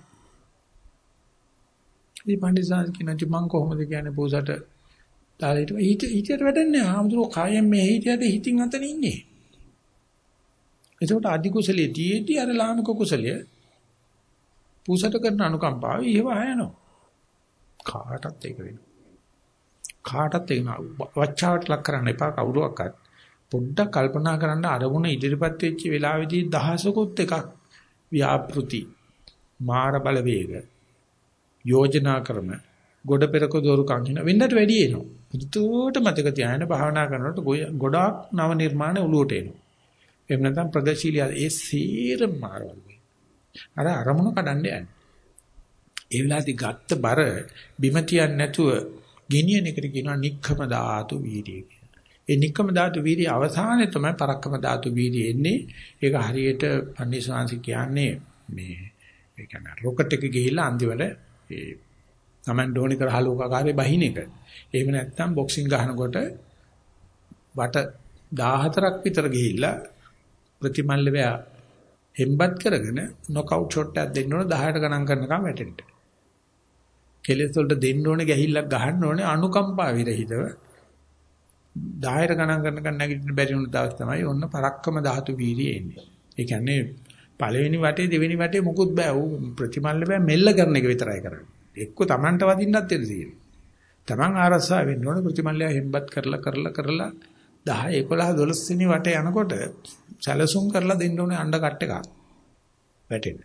මේ පන්දිසාරි කියනවා මම කොහොමද කියන්නේ පූසට හිටිය හිත හිතට වැඩන්නේ ආමුදුරෝ කායෙන් මේ හිතයට හිතින් අතන ඉන්නේ. එතකොට අධි කුසලයේ තියේදී අර ලාමක කුසලය පූසට කරන අනුකම්පාව ඉහව හයනවා. කාටත් ඒක වෙනවා. කාටත් ඒක වචාවට ලක් කරන්න එපා කවුරුවක්වත්. පොඩ්ඩක් කල්පනා කරන්න අරමුණ ඉදිරිපත් වෙච්ච වෙලාවේදී දහසකුත් එකක් ව්‍යාපෘති මාර බලවේග යෝජනා ක්‍රම ගොඩ පෙරක දෝරුකම් කියන වෙන්නට වැඩි එනවා. පුදුට මතක තියාගෙන භාවනා කරනකොට ගොඩාක් නව නිර්මාණ උලුවට එනවා. එහෙම නැත්නම් ප්‍රගතිශීලී ඒ සීරම මාරවල. අර අරමුණ කඩන්න යන්නේ. ඒ වෙලාවේදී ගත්ත බර බිම තියන්නේ නැතුව ගෙනියන එකට කියනවා නික්කම ධාතු වීර්යය කියලා. ඒ නික්කම ධාතු වීර්යය අවසානයේ තමයි පරක්කම ධාතු වීර්යය එන්නේ. ඒක හරියට පන්සිවාංශ කියන්නේ මේ ඒ කියන්නේ රොකට් එක ගිහිල්ලා අන්තිමට ඒ තමන් ඩෝනි කර හලෝකාකාරයේ බහින එක. එහෙම නැත්නම් බොක්සිං ගහනකොට වට 14ක් විතර ගිහිල්ලා ප්‍රතිමල්ලවය හෙම්බත් කරගෙන නොකවුට් ෂොට් එකක් දෙන්න ඕන 10ට ගණන් කරනකම් වැටෙන්න. කෙලෙස් වලට දෙන්න ඕනේ ගැහිල්ලක් ගහන්න ඕනේ අනුකම්පා විරහිතව 10ට ගණන් කරනකම් නැගිටින්න බැරි වුණ දවස් තමයි ඔන්න පරක්කම ධාතු වීර්යය එන්නේ. ඒ කියන්නේ පළවෙනි වටේ දෙවෙනි වටේ මොකුත් බෑ. ඌ ප්‍රතිමල්ල බෑ මෙල්ල කරන එක විතරයි කරන්නේ. එක්ක Tamanට වදින්නත් ඉතින්. Taman ආරසා වෙන්න ඕනේ ප්‍රතිමල්ලය හෙම්බත් කරලා කරලා කරලා 10 11 12 වෙනි වටේ යනකොට සැලසුම් කරලා දෙන්න ඕනේ අණ්ඩ කට් එකක් වැටෙන්න.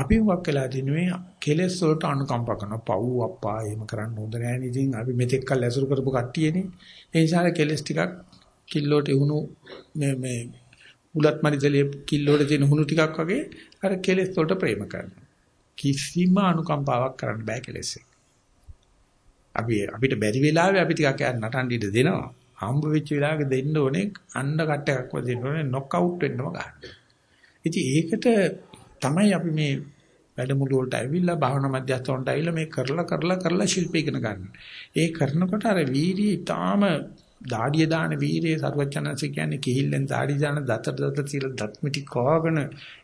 අපි වක් වෙලා දිනුවේ කෙලෙස් වලට අනුකම්ප කරන පව් අප්පා එහෙම කරන්න හොඳ නැහැ නේ ඉතින් අපි මෙතෙක් කල් ඇසුරු කරපු කට්ටියනේ. ඒ නිසා කෙලෙස් ටිකක් කිල්ලෝට එහුණු මේ මේ උලත් මරිදලිය කිල්ලෝට තියෙන හුණු ටිකක් වගේ අර කෙලෙස් වලට ප්‍රේම කරනවා. කිසිම අනුකම්පාවක් කරන්න බෑ කෙලෙස් එක අපි අපිට බැරි වෙලාවෙ අපි ටිකක් නටන්න ඉඩ දෙනවා. හම්බ වෙච්ච වෙලාවක දෙන්න ඕනේ අණ්ඩ කට් එකක් වදින්න ඕනේ නොක් අවුට් වෙන්නම ගන්න. ඉතින් ඒකට තමයි අපි මේ වැඩමුළු වලට ඇවිල්ලා භාවනා මධ්‍යස්ථානට ඇවිල්ලා මේ කරලා කරලා කරලා ශිල්ප ඉගෙන ගන්න. ඒ කරනකොට අර වීර්යය ඊටාම දාඩිය දාන වීර්යය සර්වඥාන්සේ කියන්නේ කිහිල්ලෙන් දාඩි දාන දතට දත තියලා දත්මිටි කෝගෙන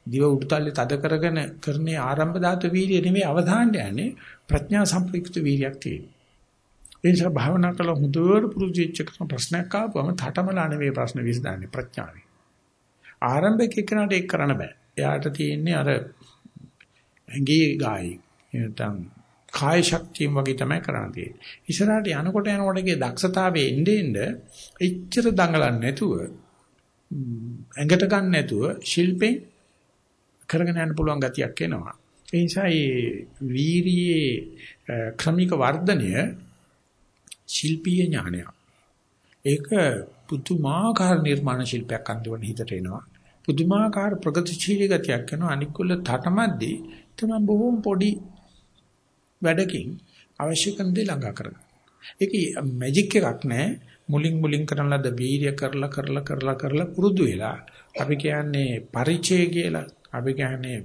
දිව උඩුතල්ලේ තද කරගෙන කරන්නේ ආරම්භ ධාතු වීර්යය නෙමෙයි අවධානය යන්නේ ප්‍රඥා සම්ප්‍රයුක්ත වීර්යයක් තියෙනවා. ඒ නිසා භාවනා කළ හොඳට පුරුදු වෙච්ච ප්‍රශ්නයක් ආවම තටමලා නෙවෙයි ප්‍රශ්න විසඳන්නේ ප්‍රඥාවෙන්. ආරම්භක එක්කනට ඒක කරන්න බෑ. එයාට තියෙන්නේ අර ඇඟේ ගායි. නැත්නම් කාය ශක්තියෙන් වගේ තමයි කරන්න තියෙන්නේ. ඉස්සරහට යනකොට යනකොට ඒකේ දක්ෂතාවයේ එන්නේ එන්නේ එච්චර දඟලන්නේ නැතුව ඇඟට ගන්න නැතුව ශිල්පෙන් කරගෙන යන්න පුළුවන් ගතියක් එනවා. ඒ නිසා මේ වීරියේ ක්‍රමික වර්ධනය ශිල්පීය ඥානයක්. ඒක පුදුමාකාර නිර්මාණ ශිල්පයක් අන්තිමට හිතට එනවා. පුදුමාකාර ප්‍රගතිශීලී ගතියක් කරනවා. අනිකුල තටමැද්දී තමයි බොහොම පොඩි වැඩකින් අවශ්‍ය කරන දේ ළඟා කරගන්න. ඒක මැජික් එකක් නෑ. මුලින් මුලින් කරන ලද වීර්ය කරලා කරලා කරලා කරලා පුරුදු වෙලා අපි කියන්නේ පරිචය කියලා. අපි කියන්නේ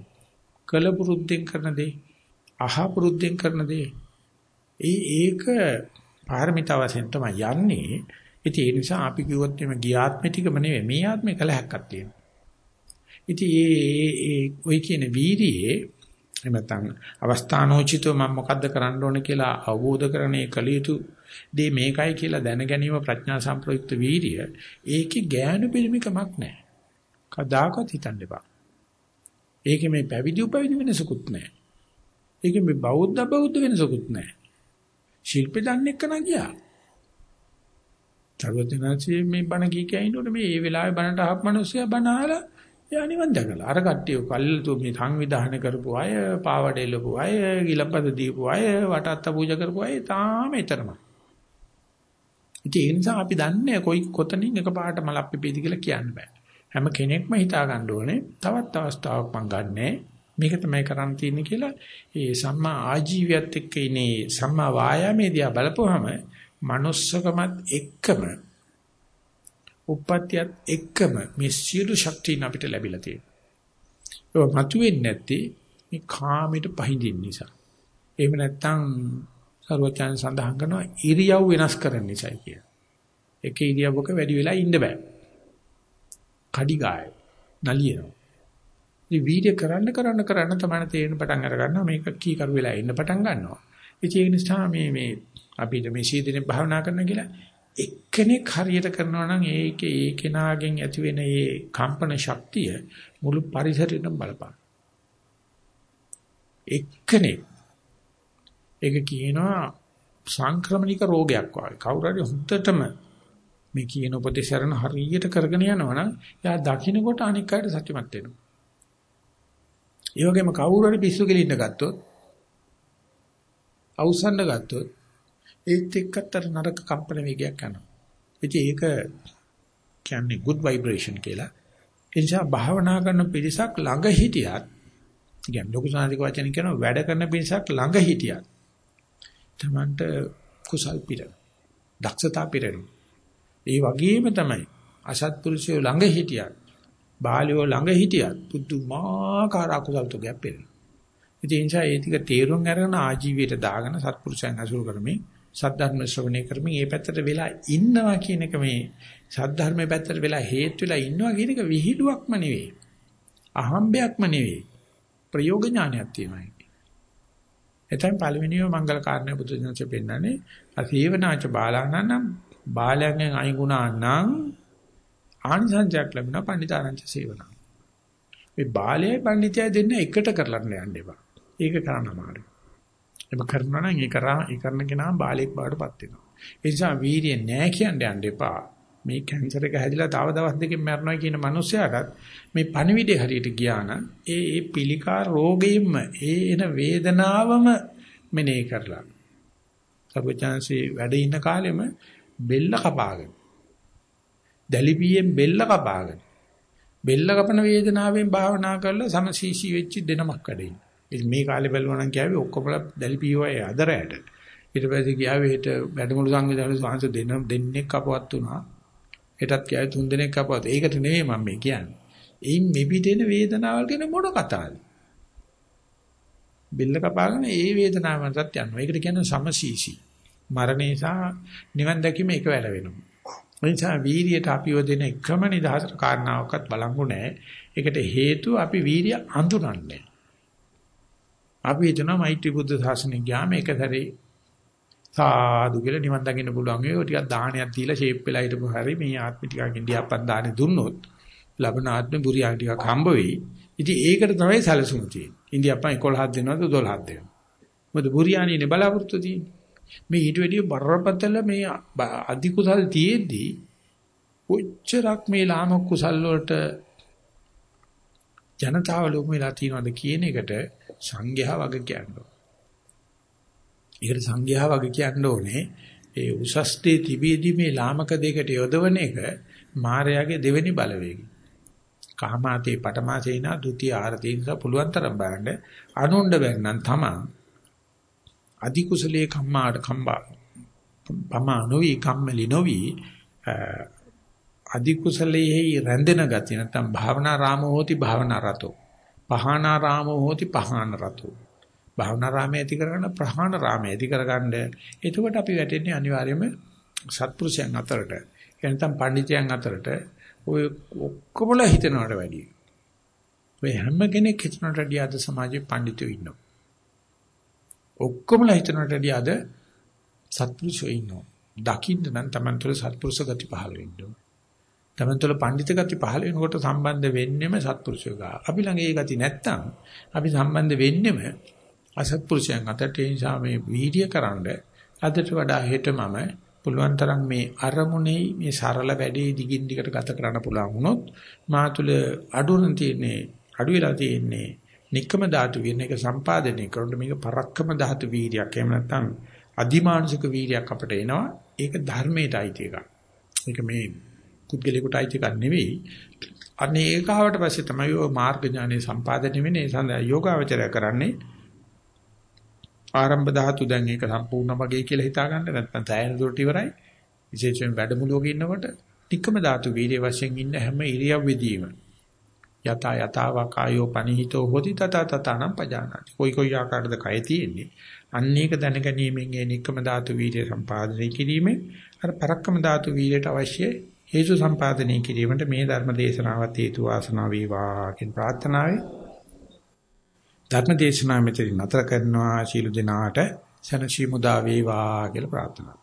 කල පුරුද්දෙන් කරන දේ, අහ පුරුද්දෙන් කරන දේ. ඒ ඒක පාරමිතා වශයෙන් තමයි යන්නේ. ඉතින් ඒ නිසා අපි කිව්වොත් එimhe ගියාත්මේ ටිකම නෙවෙයි මේ ආත්මේ කල හැක්කක් තියෙනවා. ඉතින් ඒ ඒ ඔය කියන වීර්යයේ එහෙම නැත්නම් අවස්ථානෝචිතව මම මොකද්ද කරන්න ඕනේ කියලා අවබෝධ කරගන්නේ කලියුතු දේ මේකයි කියලා දැන ගැනීම ප්‍රඥා සම්ප්‍රයුක්ත වීර්ය ඒකේ ගෑනු පිළිමිකමක් නැහැ. කදාකත් හිතන්න එපා. ඒකේ මේ පැවිදි උපවිදි වෙනසකුත් නැහැ. ඒකේ මේ බෞද්ධ බෞද්ධ වෙනසකුත් නැහැ. ශිල්පේ දන්නේ කන ගියා. චරවචනාචි මේ බණ කී කියනකොට මේ ඒ වෙලාවේ බණට අහපු මිනිස්සයා බණ අහලා එයා නිවන් දැකලා. අර කට්ටිය කල්ලතු මේ සංවිධානය කරපු අය පාවඩෙල්ලපු අය ගිලපද දීපු අය වටත්ත පූජා කරපු අය තාම ඊතරම ඉතින් ඒ නිසා අපි දන්නේ කොයි කොතනින් එකපාරට මලක් පිපෙයිද කියලා කියන්න බෑ. හැම කෙනෙක්ම හිතා ගන්න ඕනේ තවත් අවස්ථාවක් මං ගන්නෑ. මේක තමයි කරන්න තියෙන්නේ කියලා ඒ සම්මා ආජීවයත් එක්ක ඉනේ සම්මා වායාමේදී බලපුවහම manussකමත් එක්කම උප්පත්තියත් එක්කම මේ සියලු ශක්තියන් අපිට ලැබිලා තියෙනවා. ඒක මතුවෙන්නේ නැත්තේ මේ කාමයට පහඳින්න නිසා. එහෙම නැත්නම් සර්වචන් සඳහන් කරනවා ඉරියව් වෙනස් කරන්න නිසායි කියලා. එක ඉරියව්වක වැඩි වෙලා ඉන්න බෑ. කඩිගාය නලියනවා. ඉතින් වීඩියෝ කරන්න කරන්න කරන්න තමයි තේරෙන පටන් අර ගන්නවා මේක කී කරු වෙලා ඉන්න පටන් ගන්නවා. ඉතින් ඒ නිසා මේ මේ අපිට මේ සීදිනේ භාවනා කරන්න කියලා එක්කෙනෙක් හරියට කරනවා නම් ඒකේ ඒ කෙනාගෙන් ඇති වෙන ඒ කම්පන ශක්තිය මුළු පරිසරෙටම බලපාන. එක්කෙනෙක් ඒක කියනවා සංක්‍රමණික රෝගයක් වගේ. කවුරු හරි හුත්තටම මේ කියන උපදේශරණ හරියට කරගෙන යනවා නම් එයා දකින්නකොට අනික් අයට සතුටුමත් වෙනවා. ඒ වගේම කවුරු හරි පිස්සු කෙලින්න ගත්තොත් අවසන්න ගත්තොත් ඒත් එක්කත් අර නරක කම්පන වේගයක් යනවා. ඉතින් ඒක කියන්නේ good vibration කියලා. ඒ නිසා භාවනා කරන පිරිසක් ළඟ හිටියත් කියන්නේ ලොකු සාධික වචන කියනවා වැඩ කරන පිරිසක් ළඟ හිටියත් තමන්ට කුසල් පිරෙන. දක්ෂතා පිරෙන. ඒ වගේම තමයි අසත්පුරුෂයෝ ළඟ හිටියත් බාලියෝ ළඟ හිටියත් පුදුමාකාර අකුසල් තුගයක් පිරෙන. ඉතින් ඒ නිසා ඒ ටික තේරුම් අරගෙන ආජීවයට දාගෙන සත්පුරුෂයන් අසුර කරමින් සද්ධර්ම ශ්‍රවණය කරමින් ඒ පැත්තට වෙලා ඉන්නවා කියන එක මේ සද්ධර්මයේ පැත්තට වෙලා හේතු වෙලා ඉන්නවා කියන එක විහිළුවක්ම නෙවෙයි. අහම්බයක්ම නෙවෙයි. ප්‍රයෝග ඥානයක් තියෙනවා. එතෙන් පළවෙනිව මංගල කාරණේ බුදුදහමේ පෙන්නන්නේ අසීවනාච බාලානනම් බාලයන්ගෙන් අයිගුණා නම් ආනිසංසයක් ලැබෙනවා පණිතාරංච සේවනා. මේ බාලයයි පණිතයයි දෙන්න එකට කරලා යන්න එපා. ඒක කරන්න අමාරුයි. එම කරනවා නම් ඒ කරා ඒ කරන කෙනා බාලයෙක් බවටපත් වෙනවා. ඒ නිසා වීර්ය නෑ කියන්න යන්න එපා. මේ කැන්සර් එක හැදිලා තව දවස් දෙකකින් මැරෙනවා කියන මිනිස්සයාටත් මේ පණිවිඩය හරියට ගියා නම් ඒ ඒ පිළිකා රෝගෙින්ම ඒ එන වේදනාවම මෙනෙහි කරලා සර්වචන්සේ වැඩ ඉන්න කාලෙම බෙල්ල කපාගෙන දැලිපියෙන් බෙල්ල කපාගෙන බෙල්ල කපන වේදනාවෙන් භාවනා කරලා සමසීසී වෙච්ච දෙනමක් වැඩ ඉන්න. ඉතින් මේ කාලේ බැලුවා නම් කියාවේ ඔක්කොම දැලිපියෝය අදරයට. ඊට පස්සේ කියාවේ හෙට වැඩමුළු සංවිධානයේ වහන්ස දෙන දෙන්නෙක් අපවත් වුණා. හෙටත් කියාවේ තුන් දෙනෙක් අපවත්. ඒකට නෙවෙයි මම මේ කියන්නේ. එයින් මෙපිටෙන වේදනාවල් ගැන මොන කතාවද? බෙල්ල කපාගෙන ඒ වේදනාවටත් යනවා. ඒකට කියනවා සමසීසි. මරණය සහ නිවන් දැකීම එක වැඩ වෙනවා. ඒ නිසා වීරියට අපිව දෙන එකම නිදහස කාරණාවක්වත් බලංගු නැහැ. ඒකට හේතුව අපි වීරිය අඳුරන්නේ. අපි හිතනවා මෛත්‍රී බුද්ධ ශාසනය ගියාම එක සැරේ සාදු කියලා නිවන් දකින්න පුළුවන් ඒ ටිකක් දාහනයක් දීලා ෂේප් වෙලා හිටපු හැරි මේ ආත්ම ටිකක් ඉන්දියාප්පන් දාහනේ දුන්නොත් ලබන ආත්මේ බුරියා ටිකක් හම්බ වෙයි. ඉතින් ඒකට තමයි සැලසුම තියෙන්නේ. ඉන්දියාප්පන් 11ක් දෙනවද 12ක් දෙනවද? මොකද බුරියානිනේ බලාපොරොත්තු තියෙන්නේ. මේ ඊට වැඩිය බරපතල මේ අධි කුසල් තියේදී ඔච්චරක් මේ ලාමක කුසල් වලට ජනතාව ලොකු වෙලා තියෙනවද කියන එකට සංඝයා වගේ කියනවා. ඒකට සංඝයා වගේ කියන්න ඕනේ ඒ උසස් දේ තිබීදී මේ ලාමක දෙයකට යොදවන එක මායාවේ දෙවෙනි බලවේගය. කාමාතේ පටමාසේනා ဒုတိ ය ආරතේ නිසා පුළුවන් තරම් බලන්න අනුණ්ඩ වෙන්නම් තමා අධි කුසලයේ කම්මාට කම්බා පමා නොවි කම්මලි නොවි අධි කුසලයේ රැඳෙන ගතිය නැත්නම් භාවනා රාමෝ හෝති භාවනා රතෝ. පහානා රාමෝ හෝති පහාන රතෝ. භාවනා රාමයේ ඇති කරගන්න ප්‍රහාණ රාමයේ ඇති කරගන්න. එතකොට අපි වැටෙන්නේ අනිවාර්යයෙන්ම සත්පුරුෂයන් අතරට. එනතම් පඬිතයන් අතරට ඔය ඔක්කොමලා හිතනවට වැඩිය. ඔය හැම කෙනෙක් හිතනට වැඩිය අද සමාජයේ පඬිතුයෝ ඉන්නවා. ඔක්කොමලා හිතනට වැඩිය අද සත්පුරුෂයෝ ඉන්නවා. දකින්න නම් Taman තුළ සත්පුරුෂ ගති පහළ වෙන්න ඕන. Taman තුළ පඬිත ගති පහළ වෙනකොට සම්බන්ධ වෙන්නෙම සත්පුරුෂයෝ ගා. අපි ළඟ ඒ ගති නැත්තම් අපි සම්බන්ධ වෙන්නෙම අසත්පුරුෂයන් අතරට ඒ නිසා මේ වීර්ය කරන්ඩ අදට වඩා හෙට මම පුළුවන් තරම් මේ අරමුණේ මේ සරල වැඩේ දිගින් දිගට ගත කරන්න පුළුවන් වුණොත් මා තුල අඩුවන් තියෙන්නේ අඩු වෙලා තියෙන්නේ නික්කම ධාතු කියන එක සම්පාදනය කරනකොට මේක පරක්කම ධාතු වීර්යයක් එහෙම නැත්නම් අදිමානසික වීර්යයක් අපිට එනවා. ඒක ධර්මයට අයිති එකක්. මේක මේ කුද්ගලයකට අයිති එකක් නෙවෙයි අනේ ඒකාවට පස්සේ තමයි ඔය මාර්ග ඥානෙ සම්පාදනය වෙන්නේ ඒ සඳහා යෝගාවචරය කරන්නේ ආරම්භ ධාතු දැන් ඒක සම්පූර්ණ වගේ කියලා හිතා ගන්න නැත්නම් සෑහෙන දුරට ඉවරයි. විශේෂයෙන් වැඩමුළුවක ඉන්නකොට ටිකම ධාතු වීර්ය වශයෙන් ඉන්න හැම ඉරියව්වෙදීම යත යතාව කායෝ පනිහිතෝ හොති තත තතනම් පජානාති. කොයි කොයි ආකාරද කය තියෙන්නේ. අන්න ඒක දැනගැනීමෙන් ඒ නික්කම ධාතු වීර්ය සම්පාදනය කිරීමෙන් අර පරක්කම ධාතු වීර්යට අවශ්‍ය හේතු සම්පාදනය කිරීමට මේ ධර්ම දේශනාවත් හේතු වාසනා වේවා කියන ප්‍රාර්ථනාවයි. ධර්ම දේශනාව මෙතනින් නතර කරනවා. ශීල දිනාට සනසි මුදා වේවා කියලා ප්‍රාර්ථනා කරනවා.